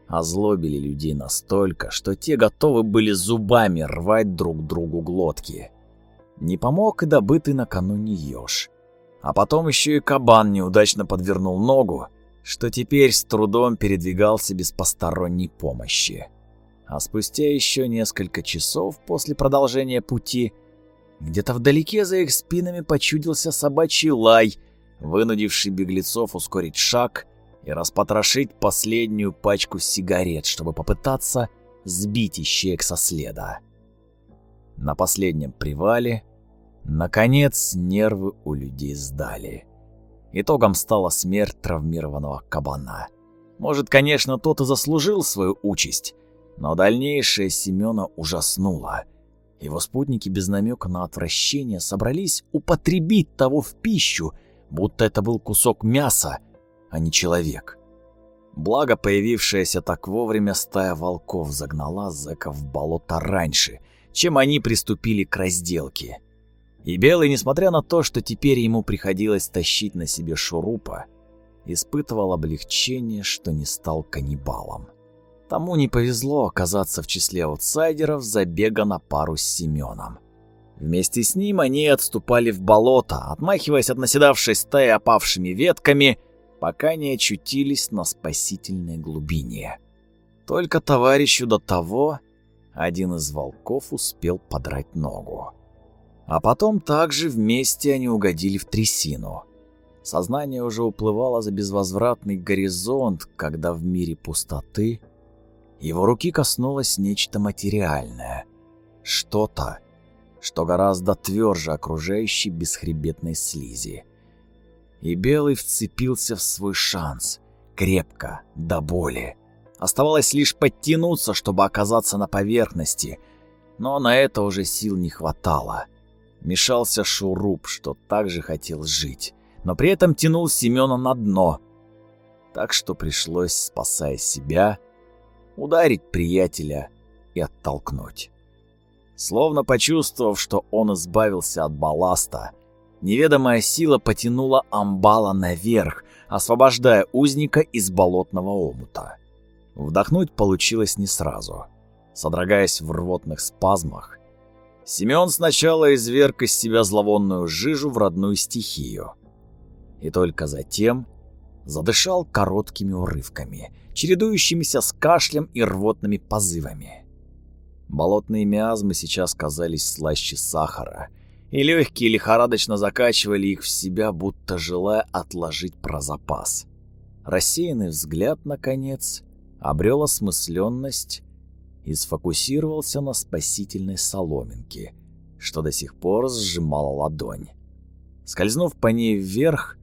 озлобили людей настолько, что те готовы были зубами рвать друг другу глотки. Не помог и добытый накануне еж. А потом еще и кабан неудачно подвернул ногу, что теперь с трудом передвигался без посторонней помощи. А спустя еще несколько часов после продолжения пути, где-то вдалеке за их спинами почудился собачий лай, вынудивший беглецов ускорить шаг и распотрошить последнюю пачку сигарет, чтобы попытаться сбить ищеек со следа. На последнем привале, наконец, нервы у людей сдали. Итогом стала смерть травмированного кабана. Может, конечно, тот и заслужил свою участь, но дальнейшее Семёна ужаснуло. Его спутники без намека на отвращение собрались употребить того в пищу, будто это был кусок мяса, а не человек. Благо, появившаяся так вовремя стая волков загнала зэков в болото раньше, чем они приступили к разделке. И Белый, несмотря на то, что теперь ему приходилось тащить на себе шурупа, испытывал облегчение, что не стал каннибалом. Тому не повезло оказаться в числе аутсайдеров забега на пару с Семеном. Вместе с ним они отступали в болото, отмахиваясь от наседавшей стаи опавшими ветками пока не очутились на спасительной глубине. Только товарищу до того один из волков успел подрать ногу. А потом также вместе они угодили в трясину. Сознание уже уплывало за безвозвратный горизонт, когда в мире пустоты его руки коснулось нечто материальное. Что-то, что гораздо тверже окружающей бесхребетной слизи и Белый вцепился в свой шанс. Крепко, до боли. Оставалось лишь подтянуться, чтобы оказаться на поверхности, но на это уже сил не хватало. Мешался шуруп, что также хотел жить, но при этом тянул Семена на дно. Так что пришлось, спасая себя, ударить приятеля и оттолкнуть. Словно почувствовав, что он избавился от балласта, Неведомая сила потянула амбала наверх, освобождая узника из болотного омута. Вдохнуть получилось не сразу. Содрогаясь в рвотных спазмах, Семён сначала изверг из себя зловонную жижу в родную стихию. И только затем задышал короткими урывками, чередующимися с кашлем и рвотными позывами. Болотные миазмы сейчас казались слаще сахара — и легкие лихорадочно закачивали их в себя, будто желая отложить про запас. Рассеянный взгляд, наконец, обрел осмысленность и сфокусировался на спасительной соломинке, что до сих пор сжимала ладонь. Скользнув по ней вверх,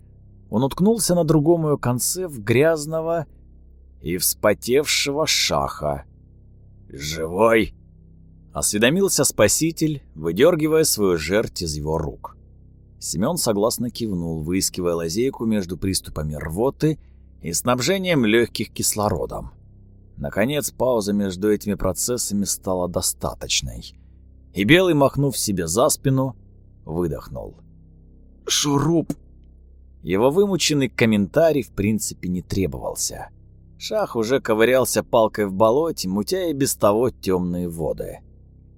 он уткнулся на другом ее конце в грязного и вспотевшего шаха. «Живой!» Осведомился спаситель, выдергивая свою жертву из его рук. Семён согласно кивнул, выискивая лазейку между приступами рвоты и снабжением легких кислородом. Наконец, пауза между этими процессами стала достаточной. И Белый, махнув себе за спину, выдохнул. «Шуруп!» Его вымученный комментарий в принципе не требовался. Шах уже ковырялся палкой в болоте, мутя и без того темные воды.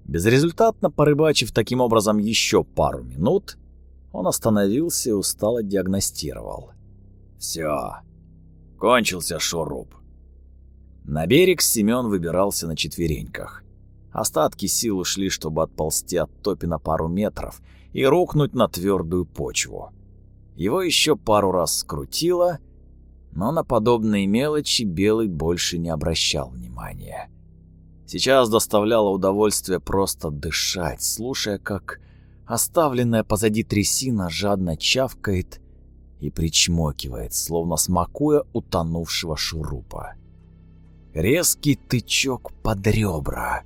Безрезультатно порыбачив таким образом еще пару минут, он остановился и устало диагностировал. Все, кончился шуруп. На берег Семен выбирался на четвереньках. Остатки сил ушли, чтобы отползти от топи на пару метров и рухнуть на твердую почву. Его еще пару раз скрутило, но на подобные мелочи Белый больше не обращал внимания. Сейчас доставляло удовольствие просто дышать, слушая, как оставленная позади трясина жадно чавкает и причмокивает, словно смакуя утонувшего шурупа. Резкий тычок под ребра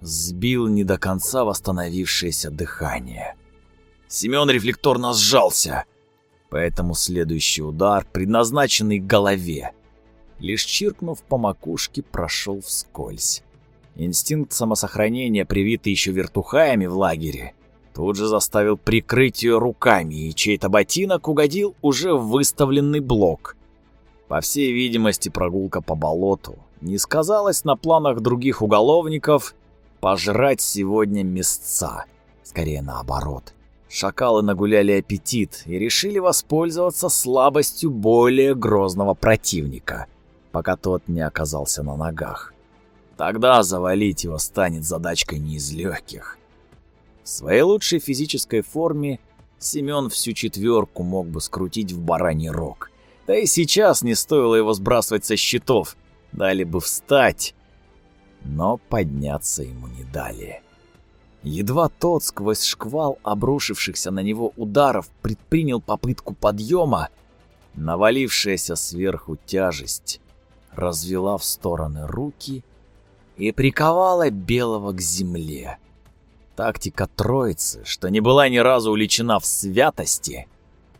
сбил не до конца восстановившееся дыхание. Семен рефлекторно сжался, поэтому следующий удар, предназначенный голове, лишь чиркнув по макушке, прошел вскользь. Инстинкт самосохранения, привитый еще вертухаями в лагере, тут же заставил прикрыть ее руками, и чей-то ботинок угодил уже в выставленный блок. По всей видимости, прогулка по болоту не сказалась на планах других уголовников пожрать сегодня мясца. Скорее наоборот. Шакалы нагуляли аппетит и решили воспользоваться слабостью более грозного противника, пока тот не оказался на ногах. Тогда завалить его станет задачкой не из легких. В своей лучшей физической форме Семен всю четверку мог бы скрутить в бараний рог. Да и сейчас не стоило его сбрасывать со счетов. Дали бы встать, но подняться ему не дали. Едва тот сквозь шквал обрушившихся на него ударов предпринял попытку подъема, навалившаяся сверху тяжесть развела в стороны руки и приковала Белого к земле. Тактика троицы, что не была ни разу уличена в святости,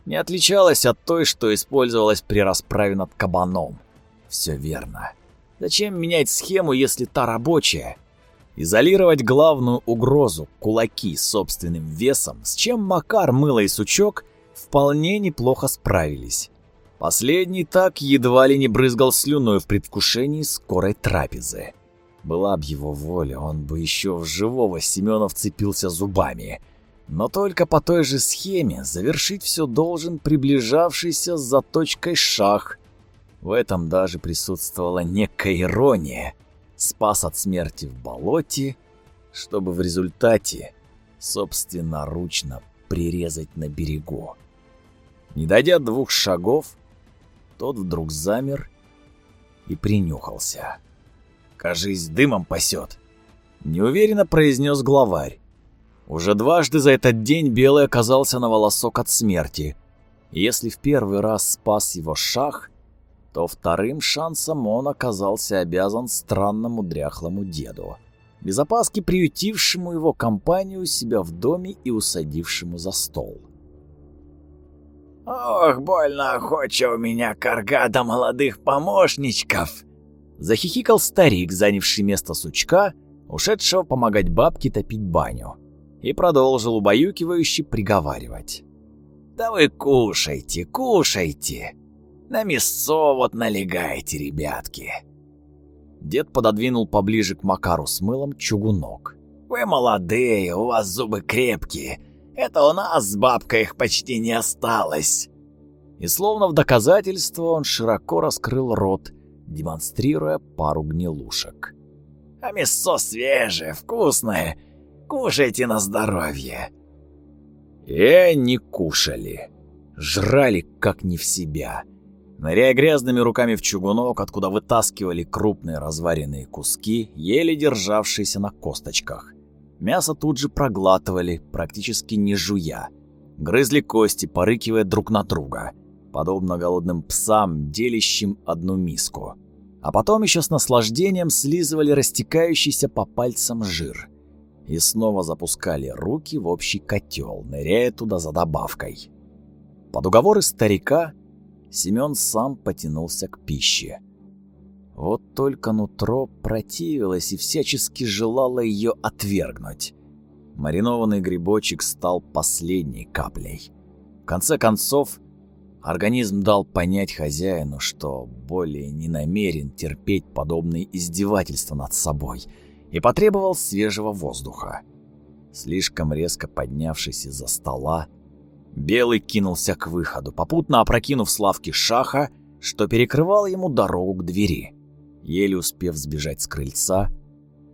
не отличалась от той, что использовалась при расправе над кабаном. Все верно. Зачем менять схему, если та рабочая? Изолировать главную угрозу – кулаки собственным весом, с чем Макар, Мыло и Сучок вполне неплохо справились. Последний так едва ли не брызгал слюной в предвкушении скорой трапезы. Была б его воля, он бы еще в живого Семена вцепился зубами. Но только по той же схеме завершить все должен приближавшийся с заточкой шах. В этом даже присутствовала некая ирония. Спас от смерти в болоте, чтобы в результате собственноручно прирезать на берегу. Не дойдя двух шагов, тот вдруг замер и принюхался. «Кажись, дымом пасет», — неуверенно произнес главарь. Уже дважды за этот день Белый оказался на волосок от смерти. Если в первый раз спас его шах, то вторым шансом он оказался обязан странному дряхлому деду, без опаски приютившему его компанию у себя в доме и усадившему за стол. «Ох, больно охоча у меня карга до молодых помощничков!» Захихикал старик, занявший место сучка, ушедшего помогать бабке топить баню, и продолжил убаюкивающе приговаривать. «Да вы кушайте, кушайте! На мясо вот налегайте, ребятки!» Дед пододвинул поближе к Макару с мылом чугунок. «Вы молодые, у вас зубы крепкие, это у нас с бабкой их почти не осталось!» И словно в доказательство он широко раскрыл рот, демонстрируя пару гнилушек. «А мясо свежее, вкусное. Кушайте на здоровье!» И они кушали. Жрали как не в себя. Ныряя грязными руками в чугунок, откуда вытаскивали крупные разваренные куски, еле державшиеся на косточках. Мясо тут же проглатывали, практически не жуя. Грызли кости, порыкивая друг на друга, подобно голодным псам, делящим одну миску а потом еще с наслаждением слизывали растекающийся по пальцам жир и снова запускали руки в общий котел, ныряя туда за добавкой. Под уговоры старика Семен сам потянулся к пище. Вот только нутро противилось и всячески желало ее отвергнуть. Маринованный грибочек стал последней каплей. В конце концов, Организм дал понять хозяину, что более не намерен терпеть подобные издевательства над собой и потребовал свежего воздуха. Слишком резко поднявшись из-за стола, Белый кинулся к выходу, попутно опрокинув с лавки шаха, что перекрывало ему дорогу к двери. Еле успев сбежать с крыльца,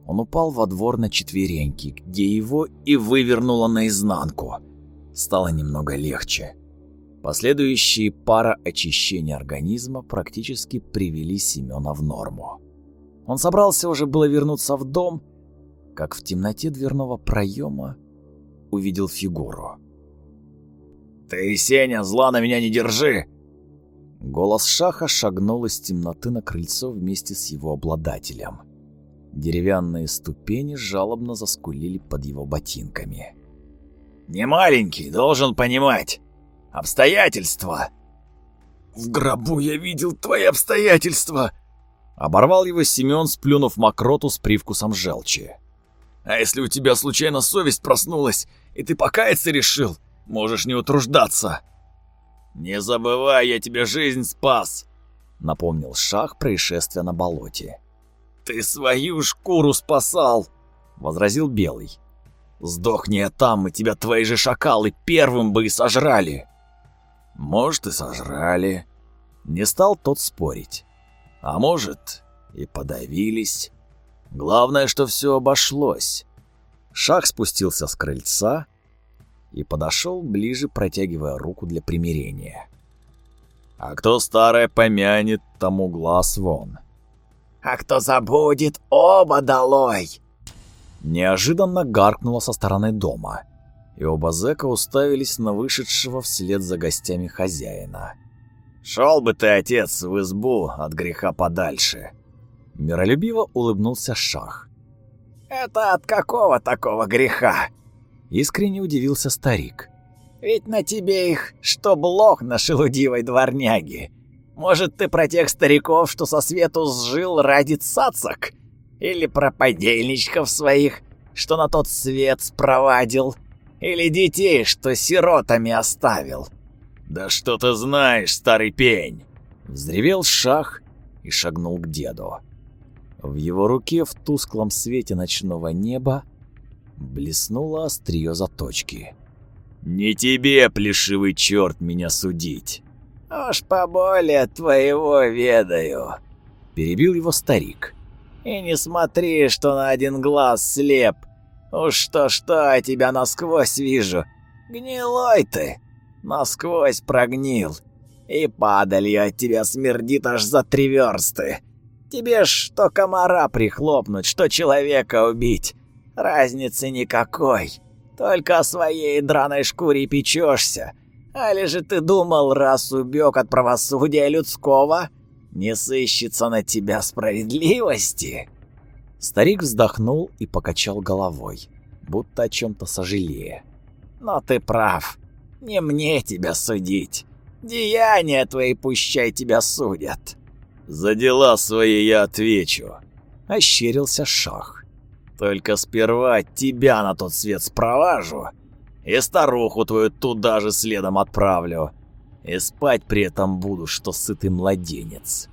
он упал во двор на четвереньки, где его и вывернуло наизнанку. Стало немного легче. Последующие пара очищения организма практически привели Семёна в норму. Он собрался уже было вернуться в дом, как в темноте дверного проема увидел фигуру. «Ты, Сеня, зла на меня не держи!» Голос Шаха шагнул из темноты на крыльцо вместе с его обладателем. Деревянные ступени жалобно заскулили под его ботинками. «Не маленький, должен понимать. Обстоятельства!» «В гробу я видел твои обстоятельства!» Оборвал его Семен, сплюнув мокроту с привкусом желчи. «А если у тебя случайно совесть проснулась, и ты покаяться решил, можешь не утруждаться!» «Не забывай, я тебе жизнь спас!» Напомнил Шах происшествие на болоте. «Ты свою шкуру спасал!» Возразил Белый. «Сдохни я там, и тебя твои же шакалы первым бы и сожрали!» Может, и сожрали. Не стал тот спорить. А может, и подавились. Главное, что все обошлось. Шах спустился с крыльца и подошел ближе, протягивая руку для примирения. А кто старое помянет, тому глаз вон. А кто забудет, оба долой! Неожиданно гаркнуло со стороны дома и оба зэка уставились на вышедшего вслед за гостями хозяина. «Шел бы ты, отец, в избу от греха подальше!» Миролюбиво улыбнулся Шах. «Это от какого такого греха?» Искренне удивился старик. «Ведь на тебе их, что блох на шелудивой дворняге. Может, ты про тех стариков, что со свету сжил ради цацок? Или про подельничков своих, что на тот свет спровадил?» Или детей, что сиротами оставил?» «Да что ты знаешь, старый пень!» Взревел шах и шагнул к деду. В его руке в тусклом свете ночного неба блеснуло острие заточки. «Не тебе, плешивый черт, меня судить!» «Уж поболее твоего ведаю!» Перебил его старик. «И не смотри, что на один глаз слеп, Уж что-что, а тебя насквозь вижу. Гнилой ты, насквозь прогнил. И падалью от тебя смердит аж за три версты. Тебе что комара прихлопнуть, что человека убить. Разницы никакой. Только о своей драной шкуре печешься. Али же ты думал, раз убег от правосудия людского, не сыщется на тебя справедливости?» Старик вздохнул и покачал головой, будто о чем-то сожалея. «Но ты прав. Не мне тебя судить. Деяния твои пущай тебя судят». «За дела свои я отвечу», — ощерился Шах. «Только сперва тебя на тот свет спроважу, и старуху твою туда же следом отправлю, и спать при этом буду, что сытый младенец».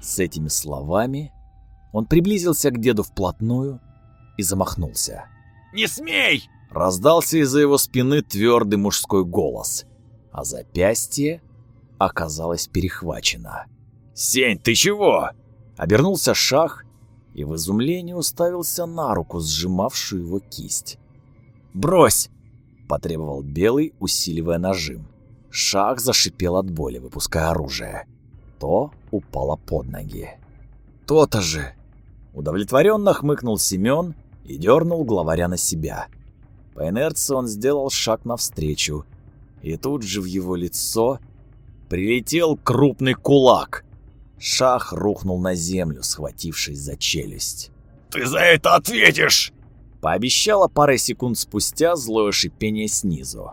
С этими словами он приблизился к деду вплотную и замахнулся. «Не смей!» Раздался из-за его спины твердый мужской голос, а запястье оказалось перехвачено. «Сень, ты чего?» Обернулся Шах и в изумлении уставился на руку, сжимавшую его кисть. «Брось!» – потребовал Белый, усиливая нажим. Шах зашипел от боли, выпуская оружие. То упало под ноги. «То-то же!» Удовлетворенно хмыкнул Семен и дернул главаря на себя. По инерции он сделал шаг навстречу, и тут же в его лицо прилетел крупный кулак. Шах рухнул на землю, схватившись за челюсть. «Ты за это ответишь!» Пообещала парой секунд спустя злое шипение снизу.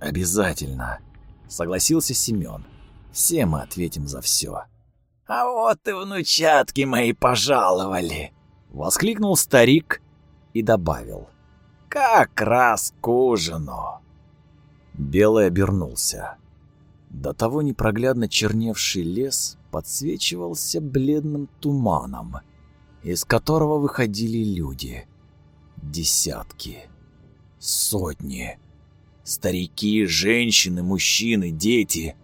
«Обязательно», — согласился Семен. «Все мы ответим за все». «А вот и внучатки мои пожаловали!» — воскликнул старик и добавил. «Как раз к ужину!» Белый обернулся. До того непроглядно черневший лес подсвечивался бледным туманом, из которого выходили люди. Десятки, сотни. Старики, женщины, мужчины, дети.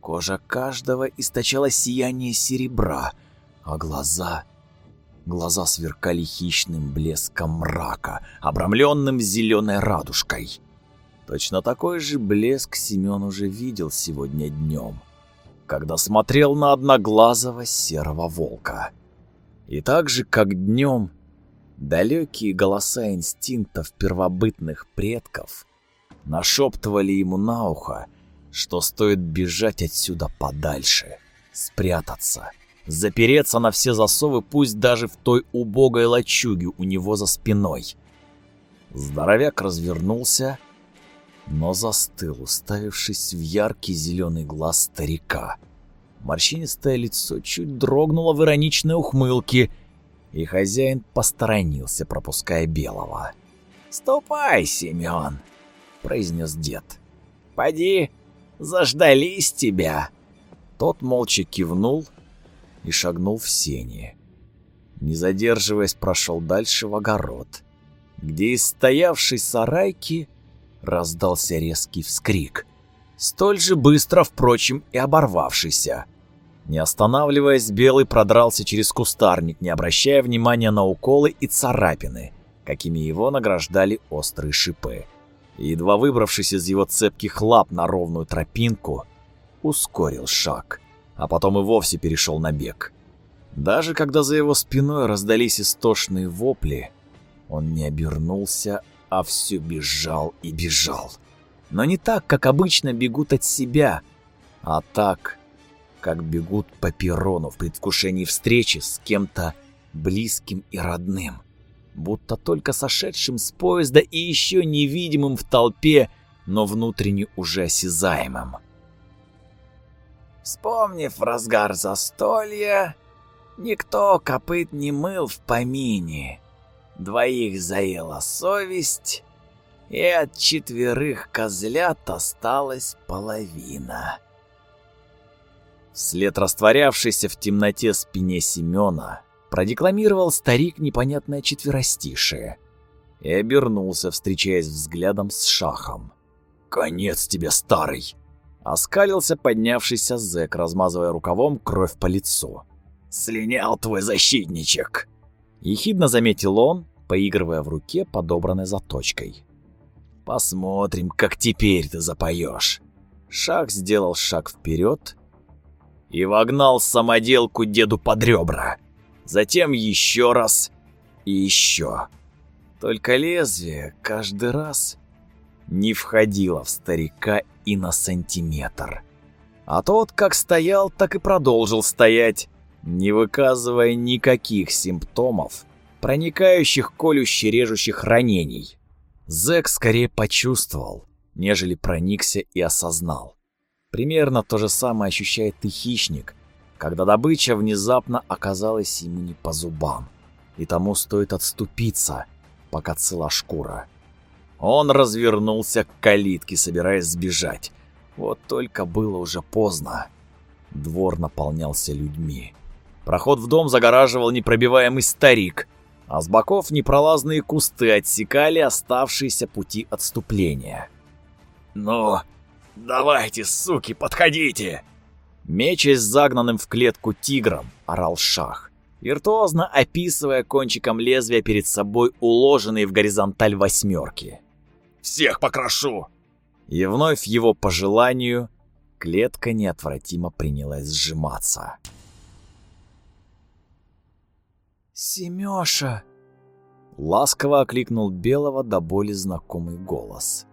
Кожа каждого источала сияние серебра, а глаза... Глаза сверкали хищным блеском мрака, обрамленным зеленой радужкой. Точно такой же блеск Семен уже видел сегодня днем, когда смотрел на одноглазого серого волка. И так же, как днем, далекие голоса инстинктов первобытных предков нашептывали ему на ухо, что стоит бежать отсюда подальше, спрятаться, запереться на все засовы, пусть даже в той убогой лачуге у него за спиной. Здоровяк развернулся но застыл, уставившись в яркий зеленый глаз старика. Морщинистое лицо чуть дрогнуло в ироничной ухмылке, и хозяин посторонился, пропуская белого. «Ступай, Семен!» — произнес дед. «Поди, заждались тебя!» Тот молча кивнул и шагнул в сени. Не задерживаясь, прошел дальше в огород, где из стоявшей сарайки раздался резкий вскрик, столь же быстро, впрочем, и оборвавшийся. Не останавливаясь, Белый продрался через кустарник, не обращая внимания на уколы и царапины, какими его награждали острые шипы. И, едва выбравшись из его цепких лап на ровную тропинку, ускорил шаг, а потом и вовсе перешел на бег. Даже когда за его спиной раздались истошные вопли, он не обернулся, а все бежал и бежал. Но не так, как обычно бегут от себя, а так, как бегут по перрону в предвкушении встречи с кем-то близким и родным, будто только сошедшим с поезда и еще невидимым в толпе, но внутренне уже осязаемым. Вспомнив разгар застолья, никто копыт не мыл в помине. Двоих заела совесть, и от четверых козлят осталась половина. Вслед растворявшейся в темноте спине Семена продекламировал старик непонятное четверостишее и обернулся, встречаясь взглядом с шахом. «Конец тебе, старый!» Оскалился поднявшийся зэк, размазывая рукавом кровь по лицу. «Слинял твой защитничек!» Ехидно заметил он, поигрывая в руке подобранной заточкой. «Посмотрим, как теперь ты запоешь». Шах сделал шаг вперед и вогнал самоделку деду под ребра. Затем еще раз и еще. Только лезвие каждый раз не входило в старика и на сантиметр. А тот как стоял, так и продолжил стоять, не выказывая никаких симптомов, проникающих колюще-режущих ранений. Зэк скорее почувствовал, нежели проникся и осознал. Примерно то же самое ощущает и хищник, когда добыча внезапно оказалась ему не по зубам, и тому стоит отступиться, пока цела шкура. Он развернулся к калитке, собираясь сбежать. Вот только было уже поздно. Двор наполнялся людьми. Проход в дом загораживал непробиваемый старик, а с боков непролазные кусты отсекали оставшиеся пути отступления. «Ну, давайте, суки, подходите!» Мечась загнанным в клетку тигром, орал шах, виртуозно описывая кончиком лезвия перед собой уложенные в горизонталь восьмерки. «Всех покрошу!» И вновь его по желанию клетка неотвратимо принялась сжиматься. «Семёша!» Ласково окликнул Белого до боли знакомый голос.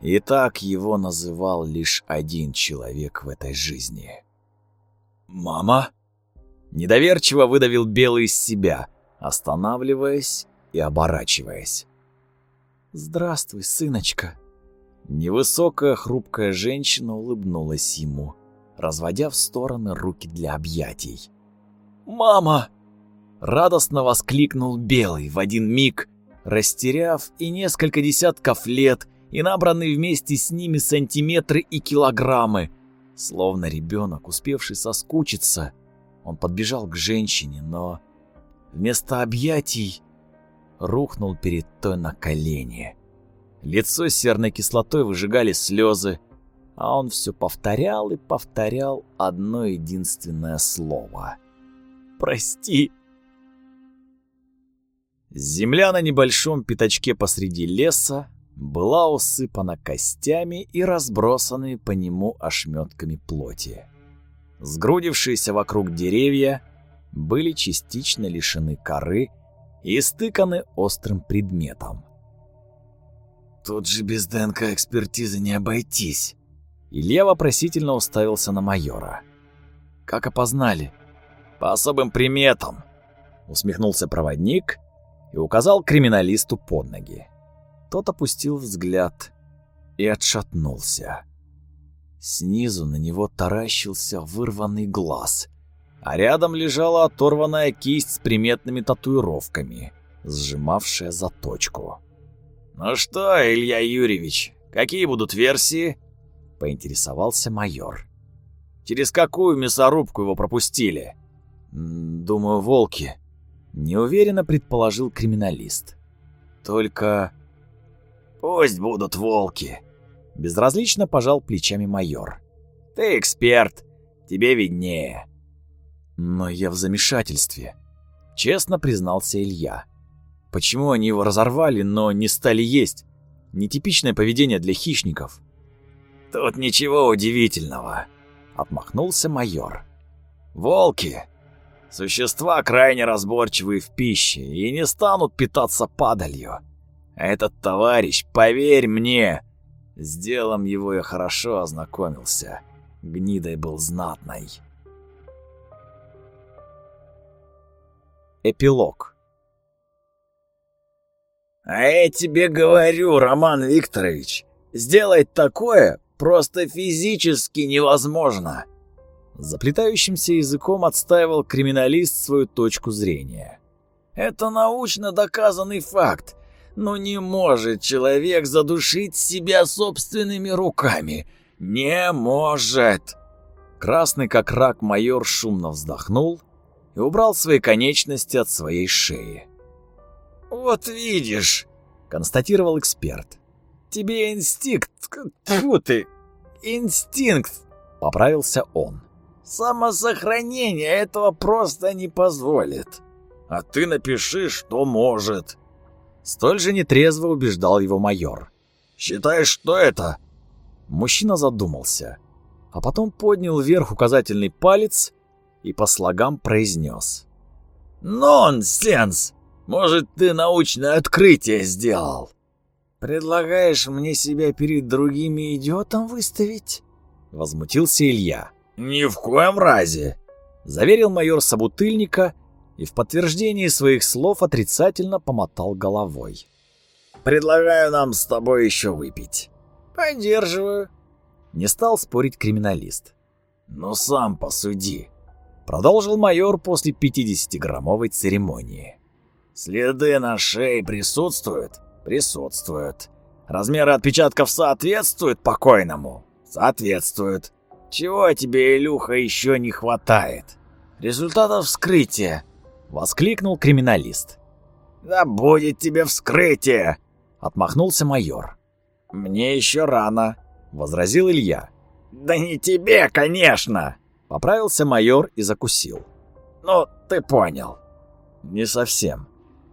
И так его называл лишь один человек в этой жизни. «Мама?» Недоверчиво выдавил Белый из себя, останавливаясь и оборачиваясь. «Здравствуй, сыночка!» Невысокая хрупкая женщина улыбнулась ему, разводя в стороны руки для объятий. «Мама!» Радостно воскликнул Белый в один миг, растеряв и несколько десятков лет, и набранные вместе с ними сантиметры и килограммы, Словно ребенок, успевший соскучиться, он подбежал к женщине, но вместо объятий рухнул перед той на колени. Лицо с серной кислотой выжигали слезы, а он все повторял и повторял одно единственное слово. «Прости!» Земля на небольшом пятачке посреди леса была усыпана костями и разбросанными по нему ошметками плоти. Сгрудившиеся вокруг деревья были частично лишены коры и стыканы острым предметом. Тут же без ДНК-экспертизы не обойтись. Илья вопросительно уставился на майора. «Как опознали?» «По особым приметам», — усмехнулся проводник и указал криминалисту под ноги. Тот опустил взгляд и отшатнулся. Снизу на него таращился вырванный глаз, а рядом лежала оторванная кисть с приметными татуировками, сжимавшая заточку. «Ну что, Илья Юрьевич, какие будут версии?» — поинтересовался майор. «Через какую мясорубку его пропустили?» «Думаю, волки», — неуверенно предположил криминалист. «Только...» «Пусть будут волки», — безразлично пожал плечами майор. «Ты эксперт, тебе виднее». «Но я в замешательстве», — честно признался Илья. «Почему они его разорвали, но не стали есть? Нетипичное поведение для хищников». «Тут ничего удивительного», — отмахнулся майор. «Волки — существа крайне разборчивые в пище и не станут питаться падалью. Этот товарищ, поверь мне, с делом его я хорошо ознакомился. Гнидой был знатной». Эпилог «А я тебе говорю, Роман Викторович, сделать такое просто физически невозможно!» Заплетающимся языком отстаивал криминалист свою точку зрения. «Это научно доказанный факт, но не может человек задушить себя собственными руками. Не может!» Красный как рак майор шумно вздохнул и убрал свои конечности от своей шеи. «Вот видишь», — констатировал эксперт. Тебе инстинкт... Тьфу ты! Инстинкт!» — поправился он. «Самосохранение этого просто не позволит. А ты напиши, что может». Столь же нетрезво убеждал его майор. «Считаешь, что это?» Мужчина задумался, а потом поднял вверх указательный палец и по слогам произнес. «Нонсенс! Может, ты научное открытие сделал?» «Предлагаешь мне себя перед другими идиотом выставить?» Возмутился Илья. «Ни в коем разе!» Заверил майор собутыльника и в подтверждении своих слов отрицательно помотал головой. «Предлагаю нам с тобой еще выпить». «Поддерживаю». Не стал спорить криминалист. «Ну сам посуди», — продолжил майор после 50-граммовой церемонии. «Следы на шее присутствуют?» Присутствуют. Размеры отпечатков соответствуют покойному? Соответствуют. Чего тебе, Илюха, еще не хватает? Результатов вскрытия. Воскликнул криминалист. Да будет тебе вскрытие! Отмахнулся майор. Мне еще рано, возразил Илья. Да не тебе, конечно! Поправился майор и закусил. Ну, ты понял. Не совсем,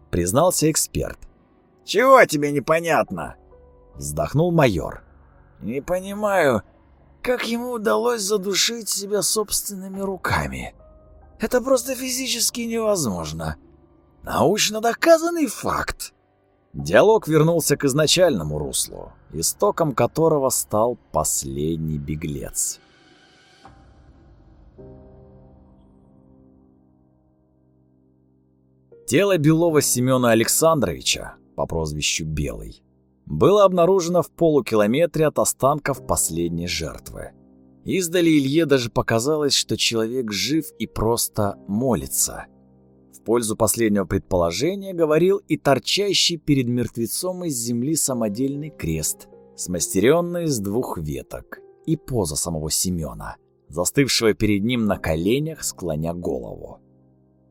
признался эксперт. «Чего тебе непонятно?» Вздохнул майор. «Не понимаю, как ему удалось задушить себя собственными руками. Это просто физически невозможно. Научно доказанный факт». Диалог вернулся к изначальному руслу, истоком которого стал последний беглец. Тело Белова Семена Александровича по прозвищу Белый, было обнаружено в полукилометре от останков последней жертвы. Издали Илье даже показалось, что человек жив и просто молится. В пользу последнего предположения говорил и торчащий перед мертвецом из земли самодельный крест, смастеренный из двух веток и поза самого Семёна, застывшего перед ним на коленях, склоня голову.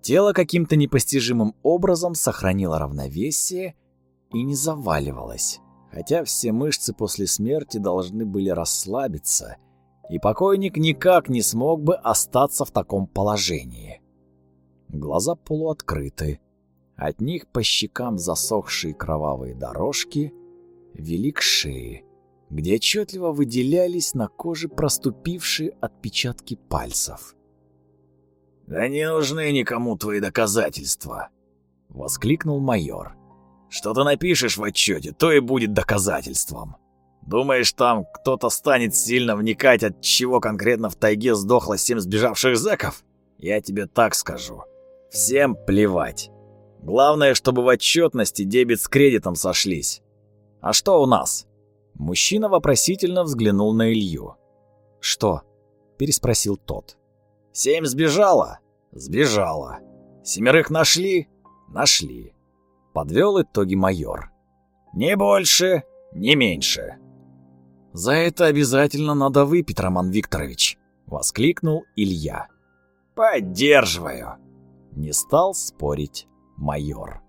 Тело каким-то непостижимым образом сохранило равновесие и не заваливалось, хотя все мышцы после смерти должны были расслабиться, и покойник никак не смог бы остаться в таком положении. Глаза полуоткрыты, от них по щекам засохшие кровавые дорожки вели к шее, где отчетливо выделялись на коже проступившие отпечатки пальцев. «Да не нужны никому твои доказательства!» — воскликнул майор. «Что ты напишешь в отчете, то и будет доказательством. Думаешь, там кто-то станет сильно вникать, от чего конкретно в тайге сдохло семь сбежавших зэков? Я тебе так скажу. Всем плевать. Главное, чтобы в отчетности дебет с кредитом сошлись. А что у нас?» Мужчина вопросительно взглянул на Илью. «Что?» – переспросил тот. «Семь сбежало?» «Сбежало. Семерых нашли?» «Нашли». Подвел итоги майор. «Не больше, не меньше». «За это обязательно надо выпить, Роман Викторович!» — воскликнул Илья. «Поддерживаю!» — не стал спорить майор.